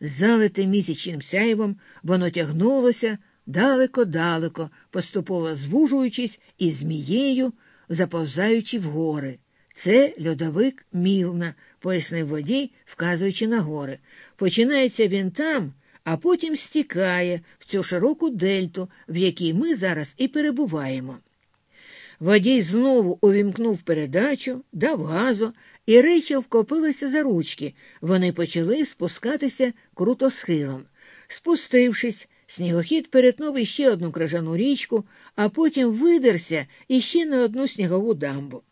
Залите місячним сяйвом, воно тягнулося далеко-далеко, поступово звужуючись і змією, заповзаючи в гори. Це льодовик Мілна, пояснив водій, вказуючи на гори. Починається він там, а потім стікає в цю широку дельту, в якій ми зараз і перебуваємо. Водій знову увімкнув передачу, дав газу, і Рейчел вкопилася за ручки. Вони почали спускатися круто схилом. Спустившись, снігохід перетнув іще одну крижану річку, а потім видерся іще на одну снігову дамбу.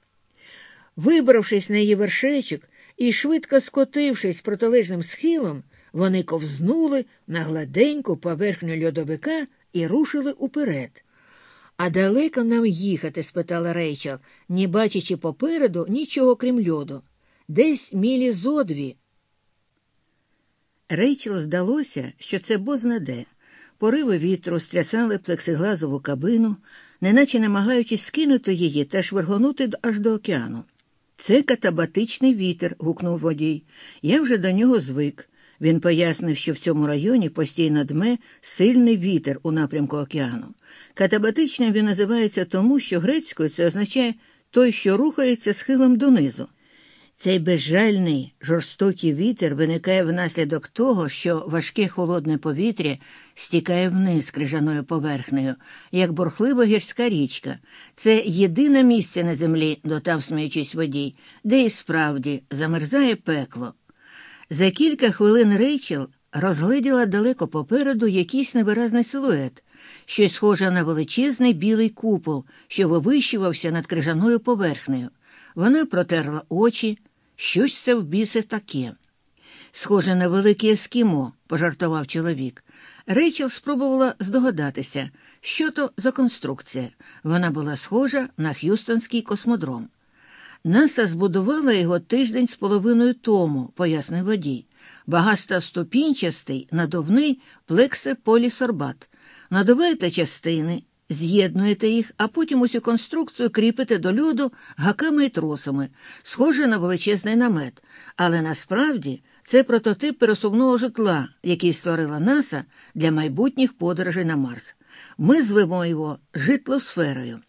Вибравшись на її вершечок і швидко скотившись протилежним схилом, вони ковзнули на гладеньку поверхню льодовика і рушили уперед. А далеко нам їхати? спитала Рейчел, не бачачи попереду нічого крім льоду. Десь мілі зо дві. Рейчел здалося, що це бознаде. Пориви вітру стрясали плексиглазову кабину, неначе намагаючись скинути її та швиргонути аж до океану. Це катабатичний вітер, гукнув водій. Я вже до нього звик. Він пояснив, що в цьому районі постійно дме сильний вітер у напрямку океану. Катабатичним він називається тому, що грецькою це означає той, що рухається схилом донизу. Цей безжальний, жорстокий вітер виникає внаслідок того, що важке холодне повітря стікає вниз крижаною поверхнею, як бурхлива гірська річка. Це єдине місце на землі, дотав сміючись водій, де і справді замерзає пекло. За кілька хвилин Рейчел розгледіла далеко попереду якийсь невиразний силует, щось схоже на величезний білий купол, що вивищувався над крижаною поверхнею. Вона протерла очі, щось це в бісе таке. Схоже на велике ескімо, пожартував чоловік. Рейчел спробувала здогадатися, що то за конструкція. Вона була схожа на Х'юстонський космодром. Наса збудувала його тиждень з половиною тому, пояснив водій. Багатоступінчастий надувний плексиполісорбат. Надуваєте частини, з'єднуєте їх, а потім усю конструкцію кріпите до льоду гаками і тросами, схоже на величезний намет. Але насправді це прототип пересувного житла, який створила НАСА для майбутніх подорожей на Марс. Ми звемо його житлосферою.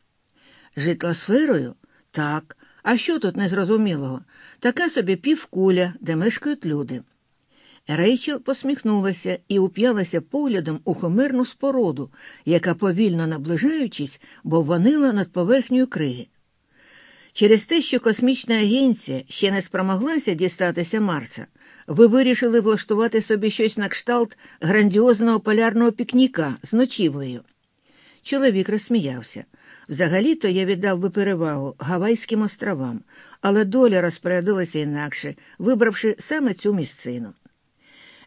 Житлосферою? Так. А що тут незрозумілого? Така собі півкуля, де мешкають люди. Рейчел посміхнулася і уп'ялася поглядом у хомерну споруду, яка, повільно наближаючись, бовванила над поверхнею криги. Через те, що космічна агенція ще не спромоглася дістатися Марса, ви вирішили влаштувати собі щось на кшталт грандіозного полярного пікніка з ночівлею. Чоловік розсміявся. Взагалі-то я віддав би перевагу Гавайським островам, але доля розпорядилася інакше, вибравши саме цю місцину.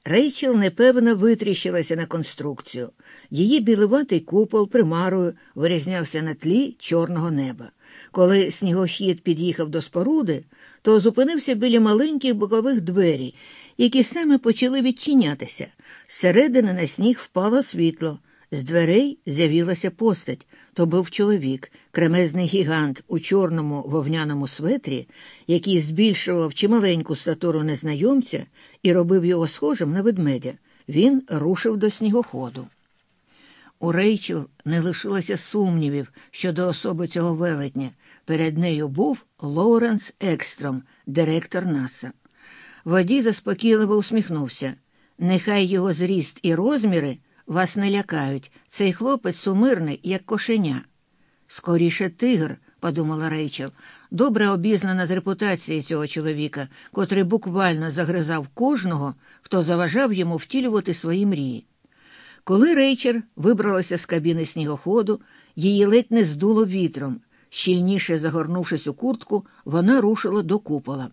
Рейчел непевно витріщилася на конструкцію. Її білуватий купол примарою вирізнявся на тлі чорного неба. Коли снігохід під'їхав до споруди, то зупинився біля маленьких бокових двері, які саме почали відчинятися. Зсередини на сніг впало світло. З дверей з'явилася постать. То був чоловік, кремезний гігант у чорному вовняному светрі, який збільшував чималеньку статуру незнайомця і робив його схожим на ведмедя. Він рушив до снігоходу. У Рейчел не лишилося сумнівів щодо особи цього велетня. Перед нею був Лоуренс Екстром, директор НАСА. Водій заспокійливо усміхнувся. Нехай його зріст і розміри вас не лякають. Цей хлопець сумирний, як кошеня. Скоріше тигр, подумала Рейчел, добре обізнана з репутації цього чоловіка, котрий буквально загризав кожного, хто заважав йому втілювати свої мрії. Коли Рейчер вибралася з кабіни снігоходу, її ледь не здуло вітром. Щільніше загорнувшись у куртку, вона рушила до купола.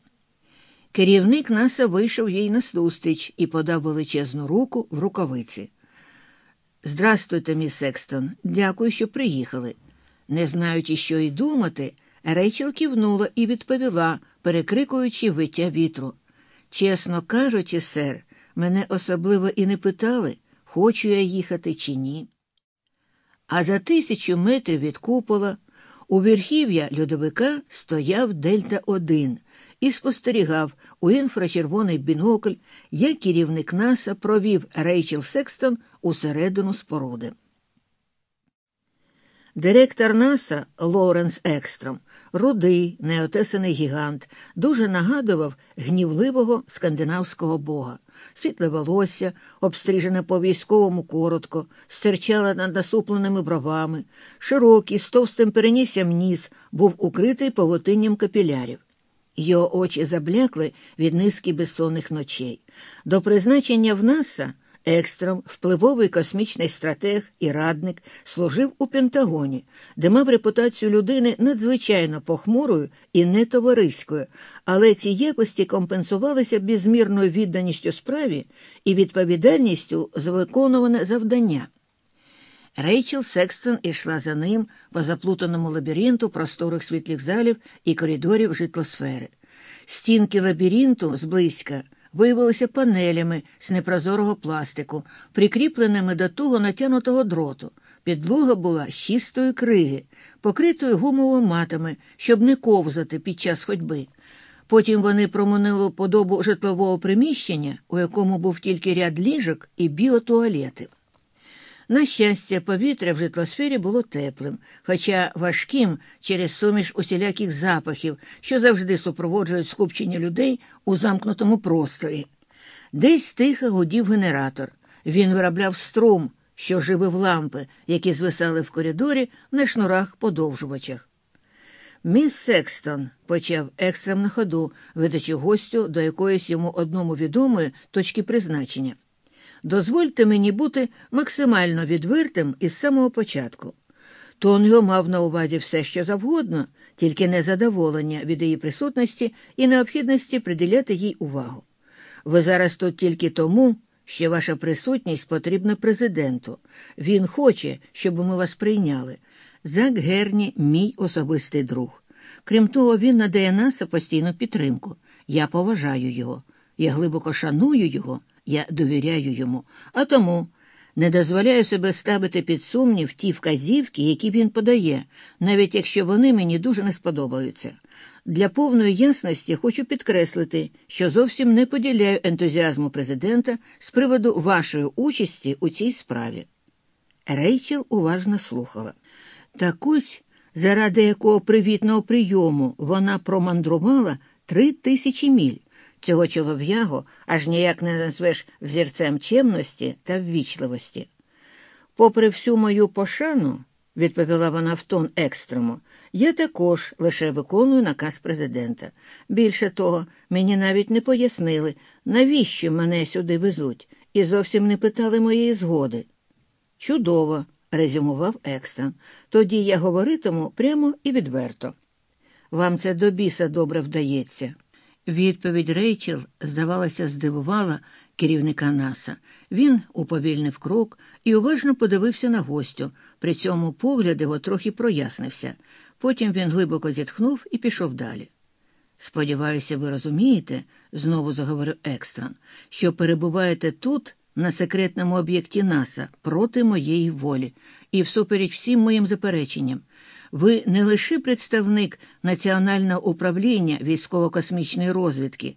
Керівник наса вийшов їй назустріч і подав величезну руку в рукавиці. Здрастуйте, міс Секстон, дякую, що приїхали. Не знаючи, що й думати, Рейчел кивнула і відповіла, перекрикуючи виття вітру. Чесно кажучи, сер, мене особливо і не питали, хочу я їхати чи ні. А за тисячу метрів від купола у верхів'я льодовика стояв Дельта 1 і спостерігав у інфрачервоний бінокль, як керівник НАСА провів Рейчел Секстон усередину споруди. Директор НАСА Лоуренс Екстром, рудий, неотесаний гігант, дуже нагадував гнівливого скандинавського бога. Світле волосся, обстрижене по військовому коротко, стирчало над насупленими бровами, широкий, з товстим переніссям ніс був укритий павутинням капілярів. Його очі заблякли від низки безсонних ночей. До призначення в НАСА Екстром, впливовий космічний стратег і радник, служив у Пентагоні, де мав репутацію людини надзвичайно похмурою і нетовариською, але ці якості компенсувалися безмірною відданістю справі і відповідальністю за виконуване завдання. Рейчел Секстон ішла за ним по заплутаному лабіринту просторих світлих залів і коридорів житлосфери. Стінки лабіринту зблизька виявилися панелями з непрозорого пластику, прикріпленими до туго натянутого дроту. Підлога була з чистої криги, покритою гумовими матами, щоб не ковзати під час ходьби. Потім вони промонили подобу житлового приміщення, у якому був тільки ряд ліжок і біотуалети. На щастя, повітря в житлосфері було теплим, хоча важким через суміш усіляких запахів, що завжди супроводжують скупчення людей у замкнутому просторі. Десь тихо гудів генератор. Він виробляв струм, що живив лампи, які звисали в коридорі на шнурах подовжувачах. Міс Секстон почав екстрем на ходу, ведучи гостю до якоїсь йому одному відомої точки призначення. Дозвольте мені бути максимально відвертим із самого початку. Тон його мав на увазі все, що завгодно, тільки незадоволення від її присутності і необхідності приділяти їй увагу. Ви зараз тут тільки тому, що ваша присутність потрібна президенту. Він хоче, щоб ми вас прийняли. Зак Герні мій особистий друг. Крім того, він надає нас постійну підтримку. Я поважаю його, я глибоко шаную його. Я довіряю йому, а тому не дозволяю себе ставити під сумнів ті вказівки, які він подає, навіть якщо вони мені дуже не сподобаються. Для повної ясності хочу підкреслити, що зовсім не поділяю ентузіазму президента з приводу вашої участі у цій справі. Рейчел уважно слухала. Так ось, заради якого привітного прийому вона промандрувала три тисячі міль. Цього чолов'ягу аж ніяк не назвеш взірцем чемності та ввічливості. Попри всю мою пошану, відповіла вона в тон екстрему, я також лише виконую наказ президента. Більше того, мені навіть не пояснили, навіщо мене сюди везуть, і зовсім не питали моєї згоди. Чудово, резюмував Екстром. Тоді я говоритиму прямо і відверто. Вам це до біса добре вдається. Відповідь Рейчел, здавалося, здивувала керівника Наса. Він уповільнив крок і уважно подивився на гостю. При цьому погляд його трохи прояснився. Потім він глибоко зітхнув і пішов далі. Сподіваюся, ви розумієте, знову заговорив Екстром, що перебуваєте тут, на секретному об'єкті Наса, проти моєї волі і всупереч всім моїм запереченням. Ви не лише представник Національного управління військово-космічної розвідки,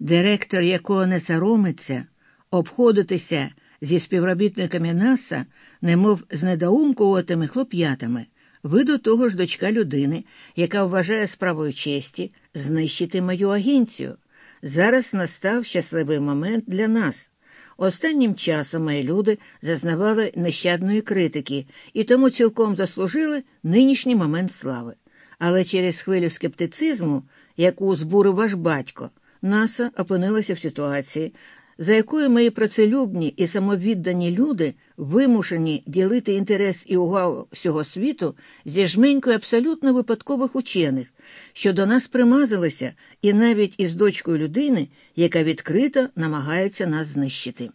директор якого не соромиться, обходитися зі співробітниками НАСА, немов з недоумкуватими хлоп'ятами. Ви до того ж дочка людини, яка вважає справою честі знищити мою агенцію. Зараз настав щасливий момент для нас. Останнім часом мої люди зазнавали нещадної критики і тому цілком заслужили нинішній момент слави. Але через хвилю скептицизму, яку збурив ваш батько, НАСА опинилася в ситуації, за якою мої працелюбні і самовіддані люди вимушені ділити інтерес і увагу всього світу зі жменькою абсолютно випадкових учених, що до нас примазилися, і навіть із дочкою людини, яка відкрито намагається нас знищити.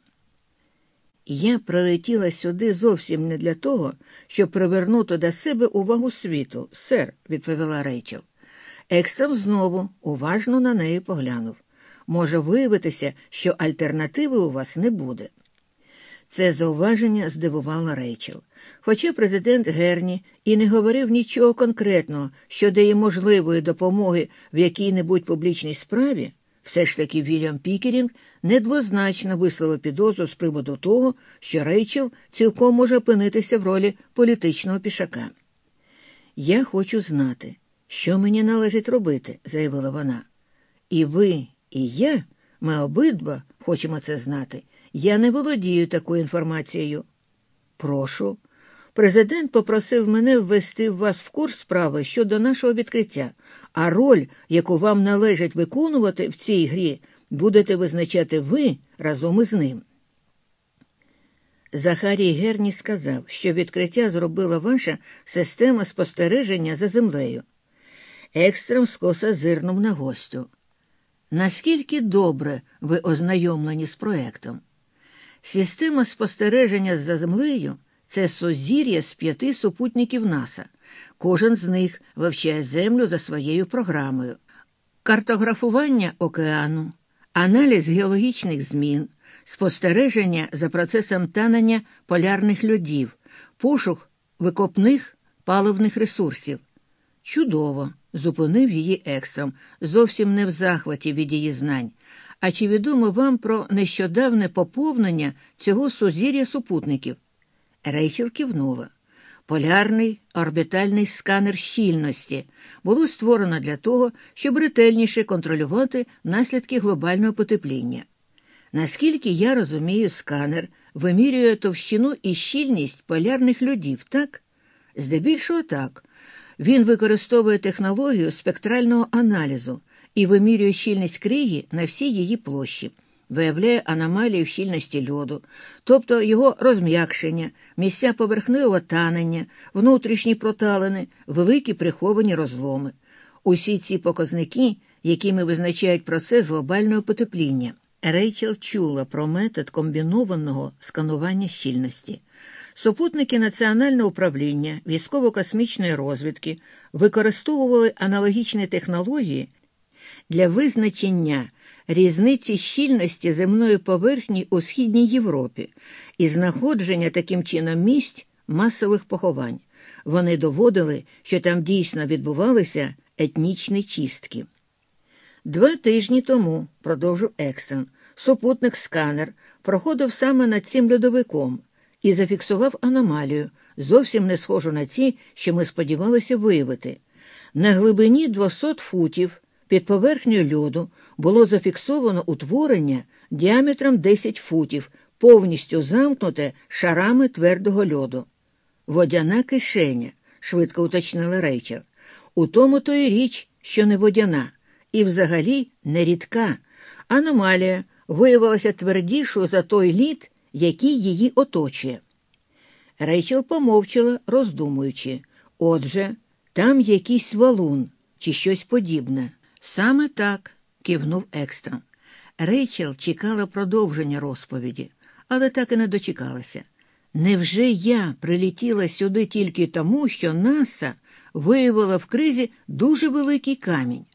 Я прилетіла сюди зовсім не для того, щоб привернути до себе увагу світу, сер, відповіла Рейчел. Екстрем знову уважно на неї поглянув може виявитися, що альтернативи у вас не буде. Це зауваження здивувало Рейчел. Хоча президент Герні і не говорив нічого конкретного щодо її можливої допомоги в якій-небудь публічній справі, все ж таки Вільям Пікерінг недвозначно висловив підозру з приводу того, що Рейчел цілком може опинитися в ролі політичного пішака. Я хочу знати, що мені належить робити, заявила вона. І ви, і я, ми обидва хочемо це знати. Я не володію такою інформацією. Прошу. Президент попросив мене ввести вас в курс справи щодо нашого відкриття, а роль, яку вам належить виконувати в цій грі, будете визначати ви разом із ним. Захарій Герні сказав, що відкриття зробила ваша система спостереження за землею. Екстрем скоса зирнув на гостю. Наскільки добре ви ознайомлені з проектом? Система спостереження за землею це сузір'я з п'яти супутників НАСА. Кожен з них вивчає Землю за своєю програмою. Картографування океану, аналіз геологічних змін, спостереження за процесом танення полярних льодів, пошук викопних паливних ресурсів. Чудово! Зупинив її екстром, зовсім не в захваті від її знань. А чи відомо вам про нещодавне поповнення цього сузір'я супутників? Рейчел кивнула. Полярний орбітальний сканер щільності було створено для того, щоб ретельніше контролювати наслідки глобального потепління. Наскільки я розумію, сканер вимірює товщину і щільність полярних льодів, так? Здебільшого так. Він використовує технологію спектрального аналізу і вимірює щільність криги на всій її площі, виявляє аномалії в щільності льоду, тобто його розм'якшення, місця поверхневого танення, внутрішні проталини, великі приховані розломи. Усі ці показники, якими визначають процес глобального потепління. Рейчел чула про метод комбінованого сканування щільності. Супутники Національного управління військово-космічної розвідки використовували аналогічні технології для визначення різниці щільності земної поверхні у Східній Європі і знаходження таким чином місць масових поховань. Вони доводили, що там дійсно відбувалися етнічні чистки. Два тижні тому, продовжив Екстрен, супутник сканер проходив саме над цим льодовиком і зафіксував аномалію, зовсім не схожу на ті, що ми сподівалися виявити. На глибині 200 футів під поверхнею льоду було зафіксовано утворення діаметром 10 футів, повністю замкнуте шарами твердого льоду. Водяна кишеня, швидко уточнила Рейчел. У тому то й річ, що не водяна, і взагалі не рідка. Аномалія виявилася твердішою за той лід, який її оточує. Рейчел помовчала, роздумуючи. Отже, там якийсь валун чи щось подібне. Саме так, кивнув Екстрам. Рейчел чекала продовження розповіді, але так і не дочекалася. Невже я прилетіла сюди тільки тому, що Наса виявила в кризі дуже великий камінь?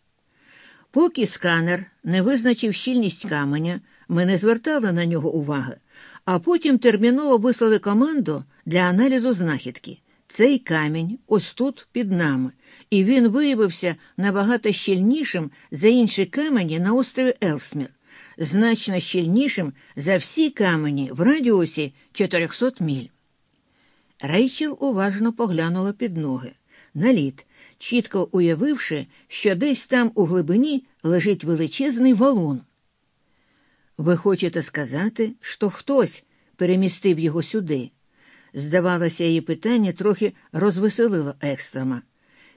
Поки сканер не визначив щільність каменя, ми не звертали на нього уваги, а потім терміново вислали команду для аналізу знахідки. Цей камінь ось тут під нами, і він виявився набагато щільнішим за інші камені на острові Елсмір, значно щільнішим за всі камені в радіусі 400 міль. Рейчел уважно поглянула під ноги. На лід, чітко уявивши, що десь там у глибині лежить величезний валун. Ви хочете сказати, що хтось перемістив його сюди? Здавалося, її питання трохи розвеселило екстрема.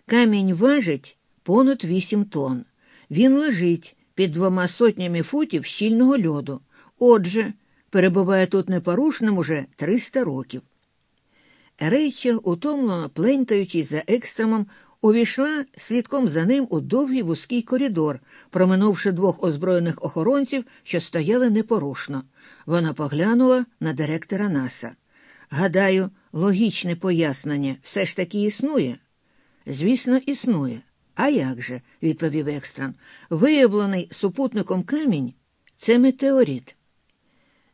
Камінь важить понад вісім тонн. Він лежить під двома сотнями футів щільного льоду. Отже, перебуває тут непорушним уже 300 років. Рейчел, утомлено плентаючись за Екстромом, увійшла слідком за ним у довгий вузький коридор, проминувши двох озброєних охоронців, що стояли непорушно. Вона поглянула на директора Наса. Гадаю, логічне пояснення все ж таки існує. Звісно, існує. А як же, відповів Екстром, виявлений супутником камінь це метеорит.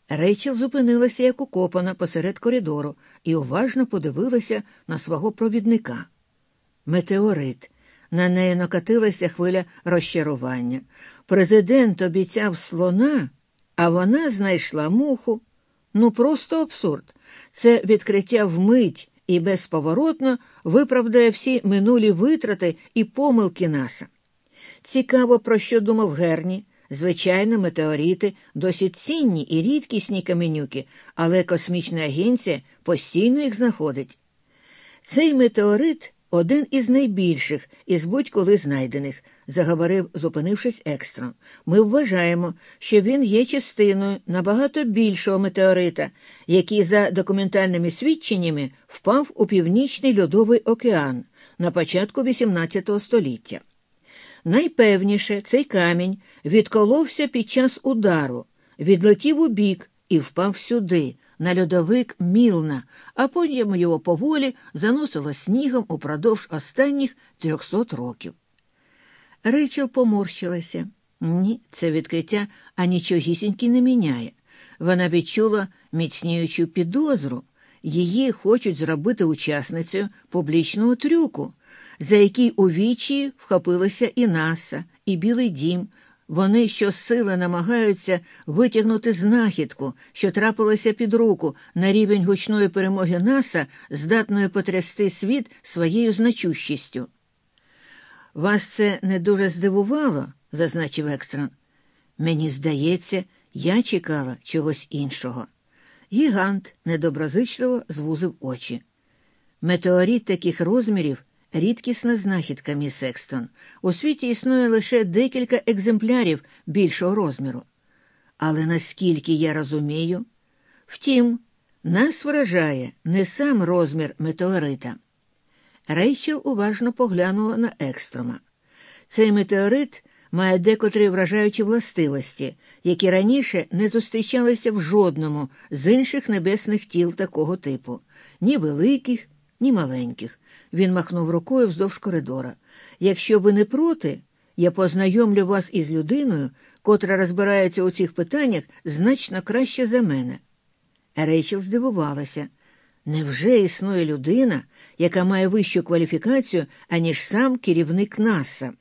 Рейчел зупинилася як укопана посеред коридору і уважно подивилася на свого провідника. Метеорит. На неї накатилася хвиля розчарування. Президент обіцяв слона, а вона знайшла муху. Ну, просто абсурд. Це відкриття вмить і безповоротно виправдає всі минулі витрати і помилки наса. Цікаво, про що думав Герні. Звичайно, метеорити досить цінні і рідкісні каменюки, але космічна агенція постійно їх знаходить. Цей метеорит один із найбільших із будь-коли знайдених, заговорив, зупинившись екстро. Ми вважаємо, що він є частиною набагато більшого метеорита, який, за документальними свідченнями, впав у північний льодовий океан на початку XVIII століття. Найпевніше цей камінь відколовся під час удару, відлетів у бік і впав сюди, на льодовик Мілна, а потім його поволі заносило снігом упродовж останніх трьохсот років. Рейчел поморщилася. Ні, це відкриття анічогісіньки не міняє. Вона відчула міцніючу підозру. Її хочуть зробити учасницею публічного трюку, за який у вічі вхопилися і Наса, і Білий дім. Вони щосили намагаються витягнути знахідку, що трапилася під руку на рівень гучної перемоги Наса, здатної потрясти світ своєю значущістю. Вас це не дуже здивувало, зазначив Екстром. Мені здається, я чекала чогось іншого. Гігант недоброзичливо звузив очі. Метеорит таких розмірів рідкісна знахідка, міс Секстон. У світі існує лише декілька екземплярів більшого розміру. Але наскільки я розумію, втім, нас вражає не сам розмір метеорита. Рейчел уважно поглянула на екстрома. Цей метеорит має декотрі вражаючі властивості, які раніше не зустрічалися в жодному з інших небесних тіл такого типу ні великих, ні маленьких. Він махнув рукою вздовж коридора. Якщо ви не проти, я познайомлю вас із людиною, котра розбирається у цих питаннях значно краще за мене. Рейчел здивувалася. Невже існує людина, яка має вищу кваліфікацію, аніж сам керівник НАСА?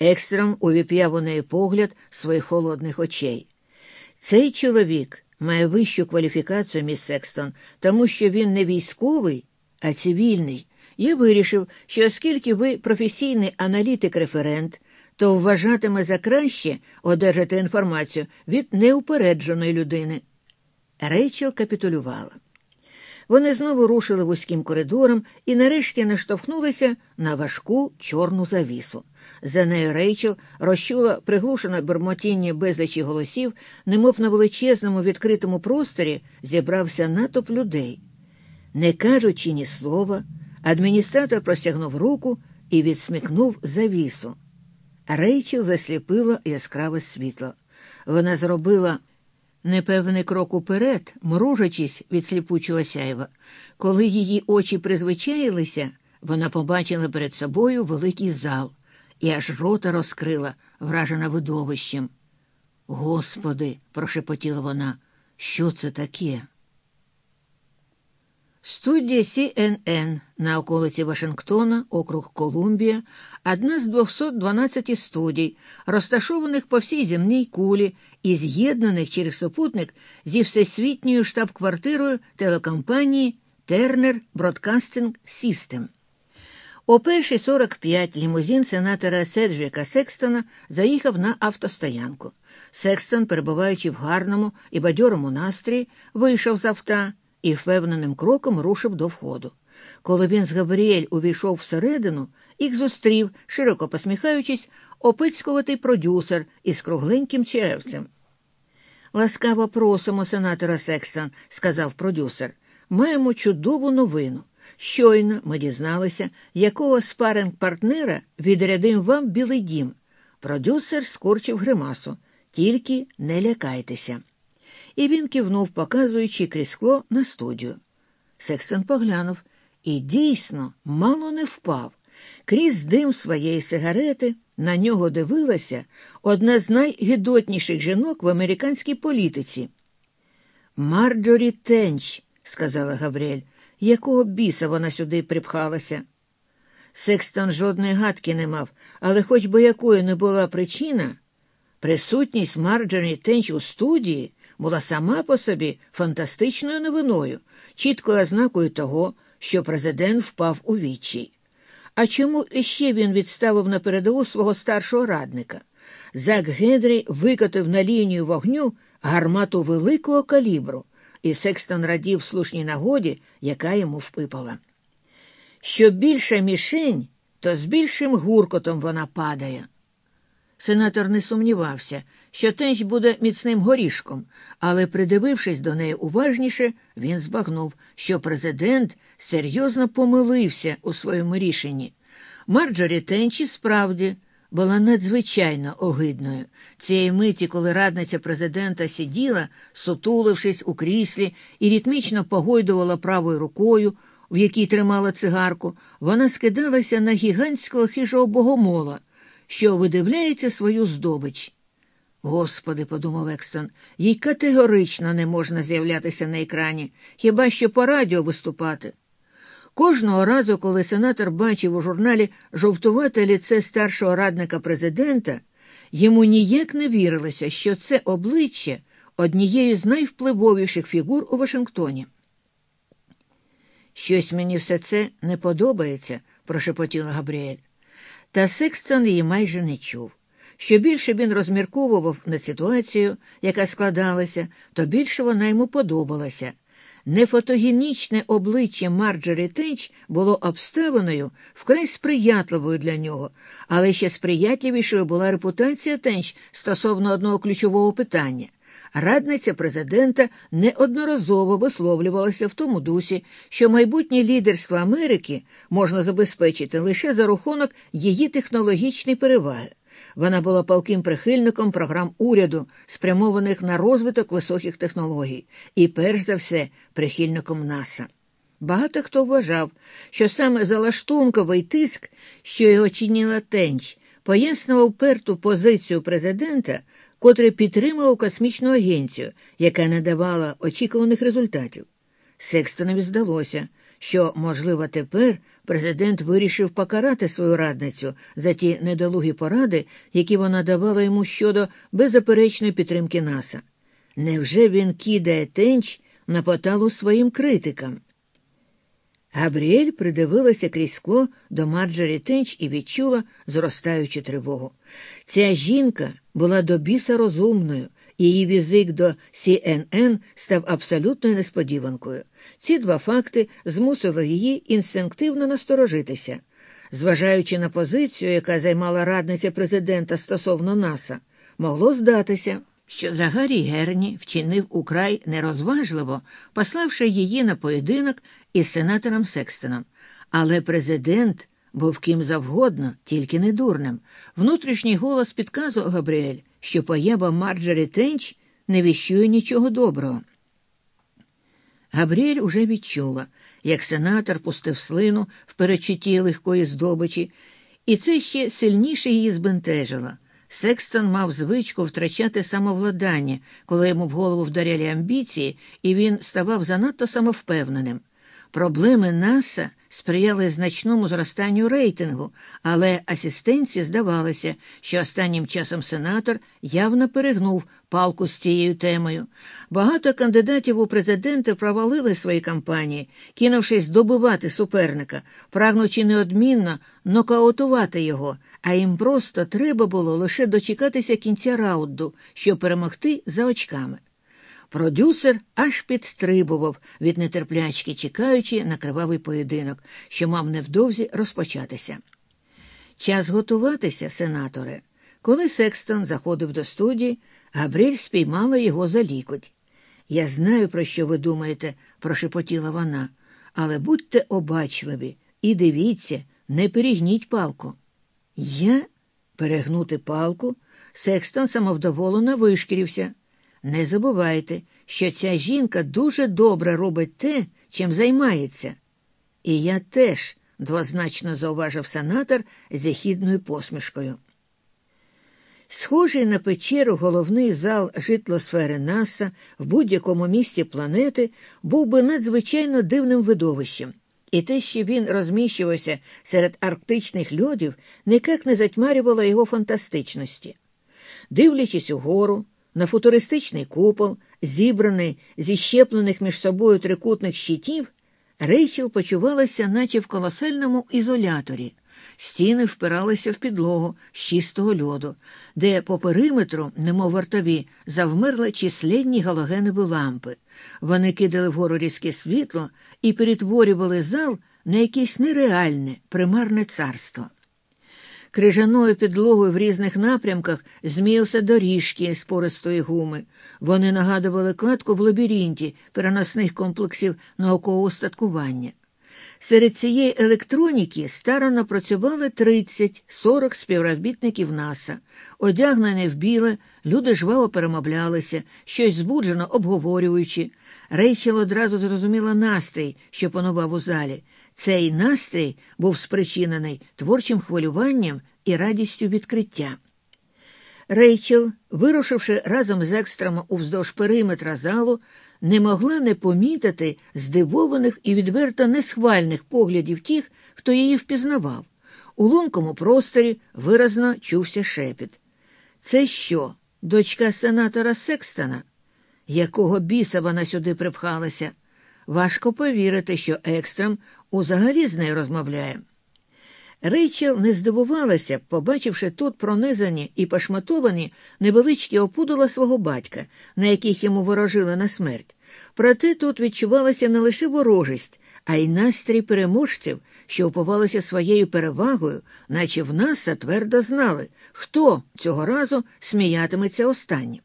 Екстром увіп'яв у неї погляд своїх холодних очей. Цей чоловік має вищу кваліфікацію, міс Секстон, тому що він не військовий, а цивільний. Я вирішив, що оскільки ви професійний аналітик-референт, то вважатиме за краще одержати інформацію від неупередженої людини. Рейчел капітулювала. Вони знову рушили вузьким коридором і нарешті наштовхнулися на важку чорну завісу. За нею Рейчел розчула приглушене бурмотіння безлічі голосів, немов на величезному відкритому просторі зібрався натовп людей. Не кажучи ні слова, адміністратор простягнув руку і відсмикнув завісу. Рейчел засліпила яскраве світло. Вона зробила непевний крок уперед, мружачись від сліпучого сяйва. Коли її очі призвичаїлися, вона побачила перед собою великий зал і аж рота розкрила, вражена видовищем. Господи, прошепотіла вона, що це таке? Студія CNN на околиці Вашингтона, округ Колумбія, одна з 212 студій, розташованих по всій земній кулі і з'єднаних через супутник зі всесвітньою штаб-квартирою телекомпанії Turner Broadcasting System. О першій 45 лімузин сенатора Седжвіка Секстона заїхав на автостоянку. Секстон, перебуваючи в гарному і бадьорому настрої, вийшов з авто і впевненим кроком рушив до входу. Коли він з Габріель увійшов всередину, їх зустрів, широко посміхаючись, опицькуватий продюсер із кругленьким черевцем. Ласкаво просимо, сенатора Секстон, сказав продюсер. Маємо чудову новину. Щойно ми дізналися, якого спаринг партнера відрядив вам білий дім. Продюсер скорчив гримасу. Тільки не лякайтеся. І він кивнув, показуючи крізь скло на студію. Секстон поглянув і дійсно мало не впав. Крізь дим своєї сигарети на нього дивилася одна з найгідотніших жінок в американській політиці. Марджорі Тенч, сказала Габріель, якого біса вона сюди припхалася. Секстон жодної гадки не мав, але хоч би якою не була причина, присутність Марджорі Тенч у студії була сама по собі фантастичною новиною, чіткою ознакою того, що президент впав у відчай. А чому іще він відставив на передову свого старшого радника? Зак Генрі викотив на лінію вогню гармату великого калібру, і Секстон радів слушній нагоді, яка йому впипала. Що більша мішень, то з більшим гуркотом вона падає. Сенатор не сумнівався, що тенч буде міцним горішком, але, придивившись до неї уважніше, він збагнув, що президент серйозно помилився у своєму рішенні. Марджорі Тенчі справді була надзвичайно огидною. Цієї миті, коли радниця президента сиділа, сутулившись у кріслі і ритмічно погойдувала правою рукою, в якій тримала цигарку, вона скидалася на гігантського хижого богомола, що видивляється свою здобич. Господи, подумав Екстон, їй категорично не можна з'являтися на екрані, хіба що по радіо виступати. Кожного разу, коли сенатор бачив у журналі жовтувате ліце старшого радника президента, йому ніяк не вірилося, що це обличчя однієї з найвпливовіших фігур у Вашингтоні. Щось мені все це не подобається, прошепотіла Габріель. Та Секстон її майже не чув. Що більше він розмірковував над ситуацію, яка складалася, то більше вона йому подобалася. Нефотогенічне обличчя Марджорі Тенч було обставиною вкрай сприятливою для нього, але ще сприятливішою була репутація Тенч стосовно одного ключового питання. Радниця президента неодноразово висловлювалася в тому дусі, що майбутнє лідерство Америки можна забезпечити лише за рахунок її технологічної переваги. Вона була палким прихильником програм уряду, спрямованих на розвиток високих технологій, і, перш за все, прихильником НАСА. Багато хто вважав, що саме залаштунковий тиск, що його чиніла Тенч, пояснював перту позицію президента, котрий підтримував космічну агенцію, яка не давала очікуваних результатів. Секстонові здалося, що, можливо, тепер президент вирішив покарати свою радницю за ті недолугі поради, які вона давала йому щодо беззаперечної підтримки НАСА. Невже він кидає тенч на поталу своїм критикам? Габріель придивилася крізь скло до Марджорі Тенч і відчула зростаючу тривогу. Ця жінка була до біса розумною, її візик до CNN став абсолютною несподіванкою. Ці два факти змусили її інстинктивно насторожитися. Зважаючи на позицію, яка займала радниця президента стосовно НАСА, могло здатися, що Загарій Герні вчинив украй нерозважливо, пославши її на поєдинок із сенатором Секстоном. Але президент був ким завгодно, тільки не дурним. Внутрішній голос підказував Габріель, що поява Марджорі Тенч не віщує нічого доброго. Габріель уже відчула, як сенатор пустив слину в перечутті легкої здобичі, і це ще сильніше її збентежило. Секстон мав звичку втрачати самовладання, коли йому в голову вдаряли амбіції, і він ставав занадто самовпевненим. Проблеми НАСА сприяли значному зростанню рейтингу, але асистенці здавалося, що останнім часом сенатор явно перегнув палку з цією темою. Багато кандидатів у президенти провалили свої кампанії, кинувшись добивати суперника, прагнучи неодмінно нокаутувати його, а їм просто треба було лише дочекатися кінця раунду, щоб перемогти за очками. Продюсер аж підстрибував від нетерплячки, чекаючи на кривавий поєдинок, що мав невдовзі розпочатися. Час готуватися, сенаторе. Коли Секстон заходив до студії, Габріль спіймала його за лікоть. Я знаю, про що ви думаєте, прошепотіла вона, але будьте обачливі і дивіться, не перегніть палку. Я перегнути палку, Секстон самовдоволено вишкірився. Не забувайте, що ця жінка дуже добре робить те, чим займається. І я теж двозначно зауважив сенатор з ехідною посмішкою. Схожий на печеру головний зал житлосфери НАСА в будь-якому місці планети був би надзвичайно дивним видовищем, і те, що він розміщувався серед арктичних льодів, ніяк не затьмарювало його фантастичності. Дивлячись угору, на футуристичний купол, зібраний зі щеплених між собою трикутних щитів, Рейчел почувалася, наче в колосальному ізоляторі. Стіни впиралися в підлогу з чистого льоду, де по периметру, немов вартові, завмерли численні галогенові лампи. Вони кидали вгору різке світло і перетворювали зал на якесь нереальне, примарне царство. Крижаною підлогою в різних напрямках зміявся доріжки з пористої гуми. Вони нагадували кладку в лабіринті переносних комплексів наукового устаткування. Серед цієї електроніки старано працювали 30-40 співробітників НАСА. Одягнені в біле, люди жваво перемовлялися, щось збуджено обговорюючи. Рейчел одразу зрозуміла настрій, що панував у залі. Цей настрій був спричинений творчим хвилюванням і радістю відкриття. Рейчел, вирушивши разом з екстрами уздовж периметра залу, не могла не помітити здивованих і відверто несхвальних поглядів тих, хто її впізнавав. У лункому просторі виразно чувся шепіт. Це що, дочка сенатора Секстона? Якого біса вона сюди припхалася? Важко повірити, що екстрам узагалі з нею розмовляє. Рейчел не здивувалася, побачивши тут пронизані і пошматовані невеличкі опудала свого батька, на яких йому ворожили на смерть. Проте тут відчувалася не лише ворожість, а й настрій переможців, що уповалися своєю перевагою, наче в нас твердо знали, хто цього разу сміятиметься останнім.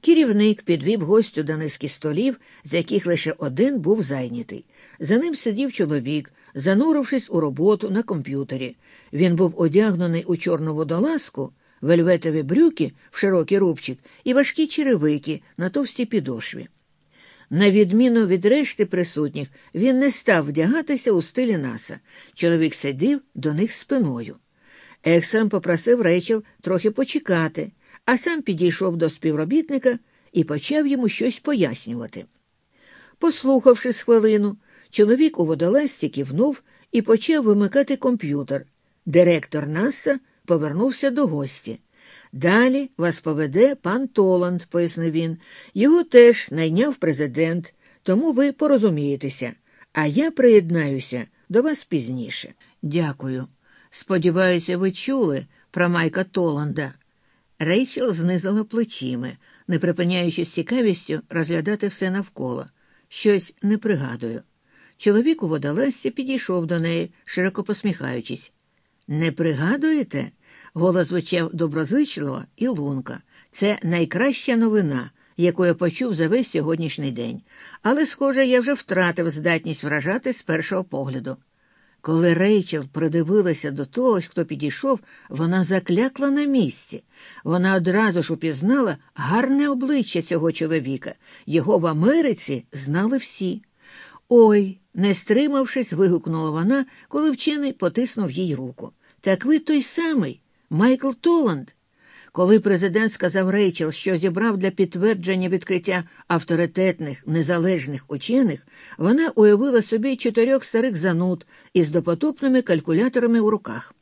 Керівник підвів гостю до низки столів, з яких лише один був зайнятий. За ним сидів чоловік, занурившись у роботу на комп'ютері. Він був одягнений у чорну водолазку, вельветові брюки в широкий рубчик і важкі черевики на товстій підошві. На відміну від решти присутніх, він не став вдягатися у стилі наса. Чоловік сидів до них спиною. Ексам попросив Рейчел трохи почекати, а сам підійшов до співробітника і почав йому щось пояснювати. Послухавши хвилину, чоловік у водолазці кивнув і почав вимикати комп'ютер. Директор Наса повернувся до гості. Далі вас поведе пан Толанд, пояснив він. Його теж найняв президент, тому ви порозумієтеся, а я приєднаюся до вас пізніше. Дякую. Сподіваюся, ви чули про Майка Толанда. Рейчел знизила плечими, не припиняючи з цікавістю розглядати все навколо. Щось не пригадую. Чоловік у водолазці підійшов до неї, широко посміхаючись. Не пригадуєте? Голос звучав доброзичливо і лунка. Це найкраща новина, яку я почув за весь сьогоднішній день. Але, схоже, я вже втратив здатність вражати з першого погляду. Коли Рейчел придивилася до того, хто підійшов, вона заклякла на місці. Вона одразу ж упізнала гарне обличчя цього чоловіка. Його в Америці знали всі. Ой, не стримавшись, вигукнула вона, коли вчений потиснув їй руку. Так ви той самий, Майкл Толанд. Коли президент сказав Рейчел, що зібрав для підтвердження відкриття авторитетних незалежних учених, вона уявила собі чотирьох старих зануд із допотопними калькуляторами у руках.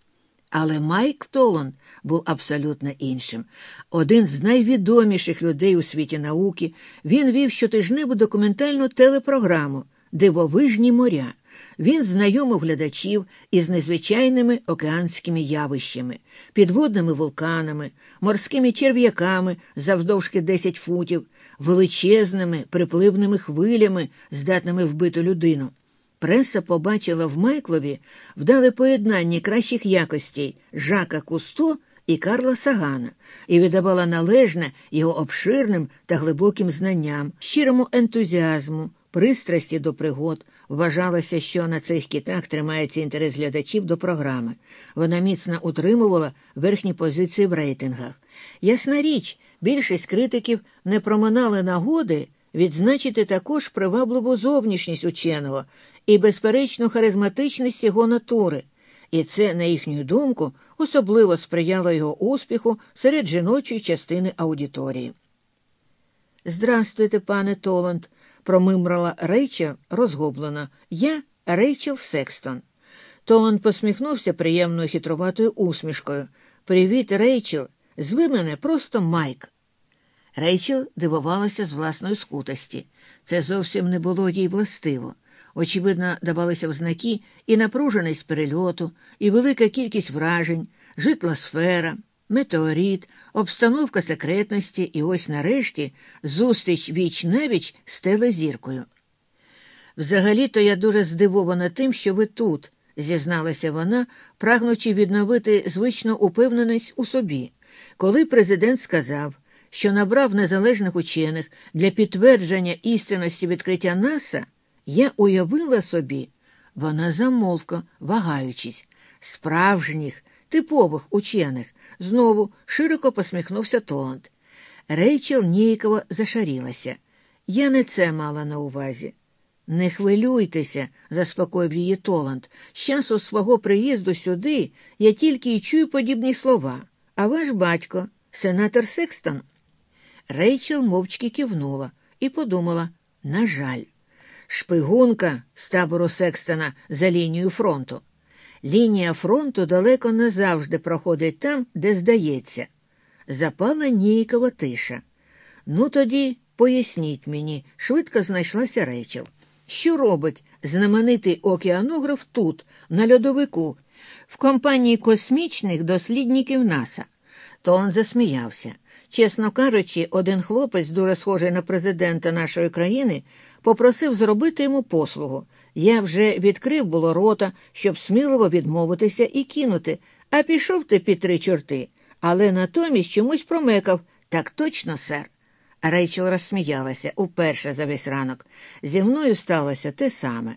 Але Майк Толанд був абсолютно іншим. Один з найвідоміших людей у світі науки, він вів щотижневу документальну телепрограму Дивовижні моря. Він знайомив глядачів із незвичайними океанськими явищами, підводними вулканами, морськими черв'яками завдовжки 10 футів, величезними припливними хвилями, здатними вбити людину. Преса побачила в Майклові вдале поєднання кращих якостей Жака Кусто і Карла Сагана і віддавала належне його обширним та глибоким знанням, щирому ентузіазму, пристрасті до пригод. Вважалося, що на цих китах тримається інтерес глядачів до програми. Вона міцно утримувала верхні позиції в рейтингах. Ясна річ, більшість критиків не проминали нагоди відзначити також привабливу зовнішність ученого і безперечну харизматичність його натури, і це, на їхню думку, особливо сприяло його успіху серед жіночої частини аудиторії. Здрастуйте, пане Толанд, промимрала Рейчел розгублено. Я Рейчел Секстон. Толанд посміхнувся приємною хитруватою усмішкою. Привіт, Рейчел. Зви мене просто Майк. Рейчел дивувалася з власної скутості. Це зовсім не було їй властиво. Очевидно, давалися в знаки і напруженість перельоту, і велика кількість вражень, житла сфера, метеорит, обстановка секретності і ось нарешті зустріч віч навіч з телезіркою. Взагалі-то я дуже здивована тим, що ви тут, зізналася вона, прагнучи відновити звичну упевненість у собі, коли президент сказав, що набрав незалежних учених для підтвердження істинності відкриття НАСА, я уявила собі, вона замовка, вагаючись, справжніх, типових учених, знову широко посміхнувся Толанд. Рейчел ніяково зашарілася. Я не це мала на увазі. Не хвилюйтеся, заспокоїв її Толанд. З часу свого приїзду сюди я тільки й чую подібні слова. А ваш батько, сенатор Секстон. Рейчел мовчки кивнула і подумала на жаль, шпигунка з табору Секстона за лінією фронту. Лінія фронту далеко не завжди проходить там, де здається. Запала ніякова тиша. Ну, тоді поясніть мені, швидко знайшлася Рейчел. Що робить знаменитий океанограф тут, на льодовику, в компанії космічних дослідників НАСА? То він засміявся. Чесно кажучи, один хлопець, дуже схожий на президента нашої країни, попросив зробити йому послугу. Я вже відкрив було рота, щоб сміливо відмовитися і кинути, а пішов ти під три чорти, але натомість чомусь промекав так точно, сер. Рейчел розсміялася уперше за весь ранок. Зі мною сталося те саме.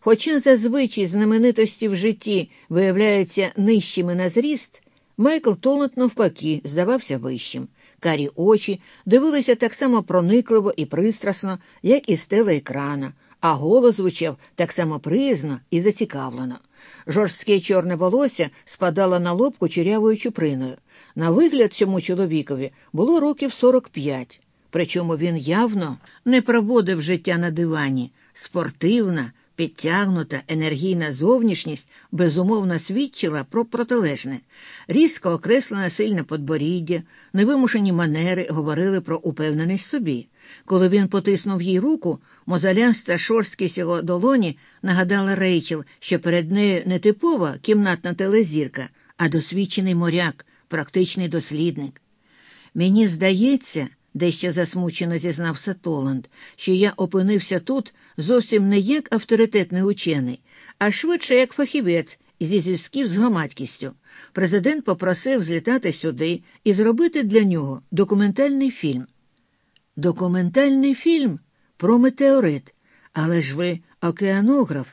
Хоча зазвичай знаменитості в житті виявляються нижчими на зріст, Майкл Толнет навпаки здавався вищим. Карі очі дивилися так само проникливо і пристрасно, як і з телеекрана, а голос звучав так само приязно і зацікавлено. Жорстке чорне волосся спадало на лоб кучерявою чуприною. На вигляд цьому чоловікові було років 45. Причому він явно не проводив життя на дивані, спортивна, підтягнута, енергійна зовнішність безумовно свідчила про протилежне. Різко окреслене сильне подборіддя, невимушені манери говорили про упевненість собі. Коли він потиснув їй руку, мозоляста шорсткість його долоні нагадала Рейчел, що перед нею не типова кімнатна телезірка, а досвідчений моряк, практичний дослідник. Мені здається, дещо засмучено зізнався Толанд, що я опинився тут зовсім не як авторитетний учений, а швидше як фахівець зі зв'язків з громадськістю. Президент попросив злітати сюди і зробити для нього документальний фільм. Документальний фільм про метеорит, але ж ви океанограф.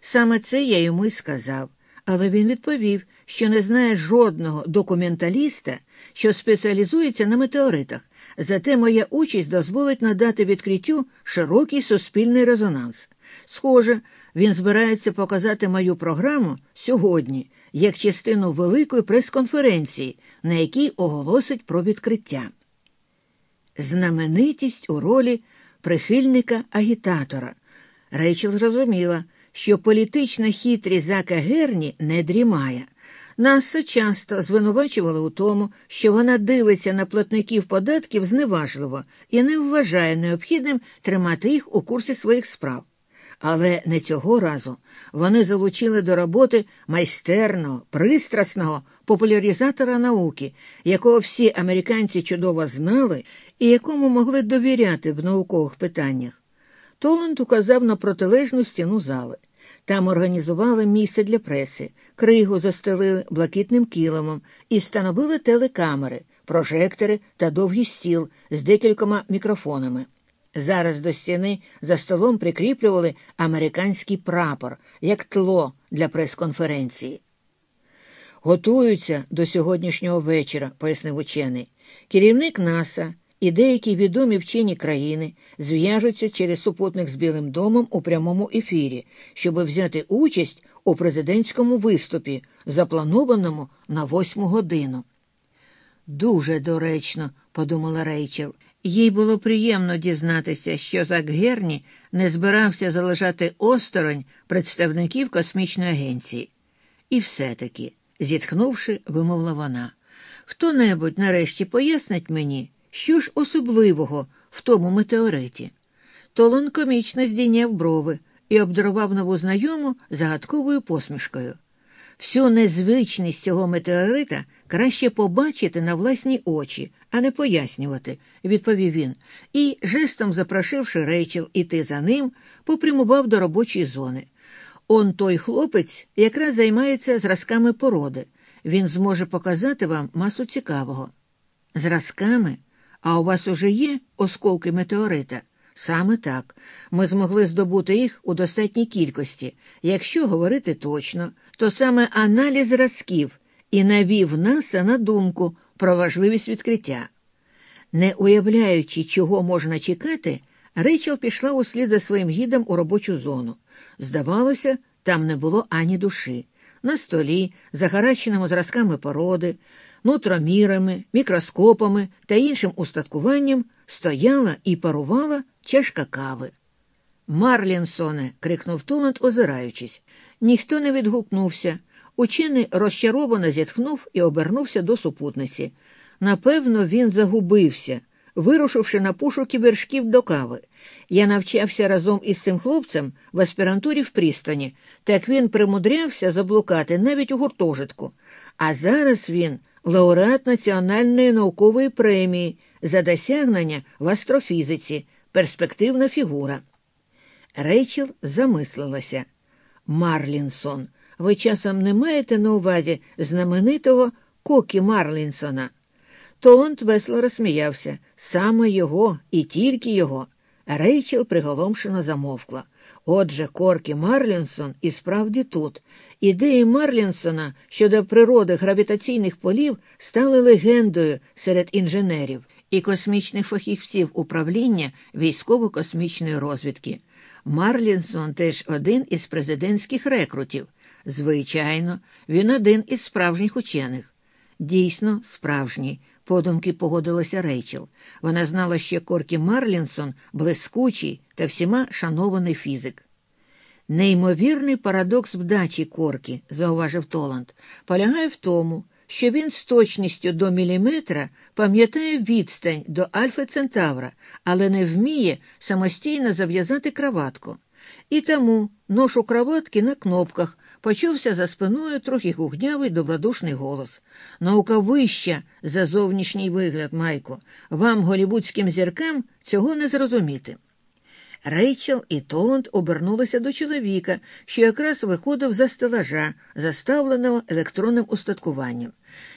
Саме це я йому й сказав, але він відповів, що не знає жодного документаліста, що спеціалізується на метеоритах, зате моя участь дозволить надати відкриттю широкий суспільний резонанс. Схоже, він збирається показати мою програму сьогодні як частину великої прес-конференції, на якій оголосить про відкриття. Знаменитість у ролі прихильника агітатора. Рейчел зрозуміла, що політична хитрість Зака Герні не дрімає. Нас часто звинувачували у тому, що вона дивиться на платників податків зневажливо і не вважає необхідним тримати їх у курсі своїх справ. Але не цього разу вони залучили до роботи майстерного, пристрасного популяризатора науки, якого всі американці чудово знали і якому могли довіряти в наукових питаннях. Толанд указав на протилежну стіну зали. Там організували місце для преси, кригу застелили блакитним килимом і встановили телекамери, прожектори та довгий стіл з декількома мікрофонами. Зараз до стіни за столом прикріплювали американський прапор як тло для прес-конференції. Готуються до сьогоднішнього вечора, пояснив учений. Керівник НАСА і деякі відомі вчені країни зв'яжуться через супутник з Білим домом у прямому ефірі, щоб взяти участь у президентському виступі, запланованому на восьму годину. Дуже доречно, подумала Рейчел. Їй було приємно дізнатися, що Зак Герні не збирався залишати осторонь представників космічної агенції. І все-таки, зітхнувши, вимовила вона, хто небудь нарешті пояснить мені, що ж особливого в тому метеориті. Толон комічно здійняв брови і обдарував нову знайому загадковою посмішкою. Всю незвичність цього метеорита краще побачити на власні очі, а не пояснювати, відповів він, і, жестом запрошивши Рейчел іти за ним, попрямував до робочої зони. Он той хлопець якраз займається зразками породи. Він зможе показати вам масу цікавого. Зразками? А у вас уже є осколки метеорита? Саме так. Ми змогли здобути їх у достатній кількості. Якщо говорити точно, то саме аналіз зразків і навів нас на думку про важливість відкриття. Не уявляючи, чого можна чекати, Рейчел пішла услід за своїм гідом у робочу зону. Здавалося, там не було ані душі. На столі, захараченому зразками породи, нутромірами, мікроскопами та іншим устаткуванням стояла і парувала чашка кави. Марлінсоне. крикнув Туланд, озираючись. Ніхто не відгукнувся. Учений розчаровано зітхнув і обернувся до супутниці. Напевно, він загубився, вирушивши на пошуки вершків до кави. Я навчався разом із цим хлопцем в аспірантурі в Прістоні, так він примудрявся заблукати навіть у гуртожитку. А зараз він лауреат Національної наукової премії за досягнення в астрофізиці, перспективна фігура. Рейчел замислилася. Марлінсон, ви часом не маєте на увазі знаменитого Кокі Марлінсона? Толанд весело розсміявся саме його і тільки його. Рейчел приголомшено замовкла. Отже, Коркі Марлінсон і справді тут. Ідеї Марлінсона щодо природи гравітаційних полів стали легендою серед інженерів і космічних фахівців управління військово-космічної розвідки. Марлінсон теж один із президентських рекрутів. Звичайно, він один із справжніх учених. Дійсно, справжній, подумки погодилася Рейчел. Вона знала, що Коркі Марлінсон блискучий та всіма шанований фізик. Неймовірний парадокс вдачі Коркі, зауважив Толанд, полягає в тому, що він з точністю до міліметра пам'ятає відстань до Альфа Центавра, але не вміє самостійно зав'язати краватку. І тому ношу краватки на кнопках почувся за спиною трохи гугнявий добродушний голос. Наука вища за зовнішній вигляд, Майко. Вам, голівудським зіркам, цього не зрозуміти. Рейчел і Толанд обернулися до чоловіка, що якраз виходив за стелажа, заставленого електронним устаткуванням.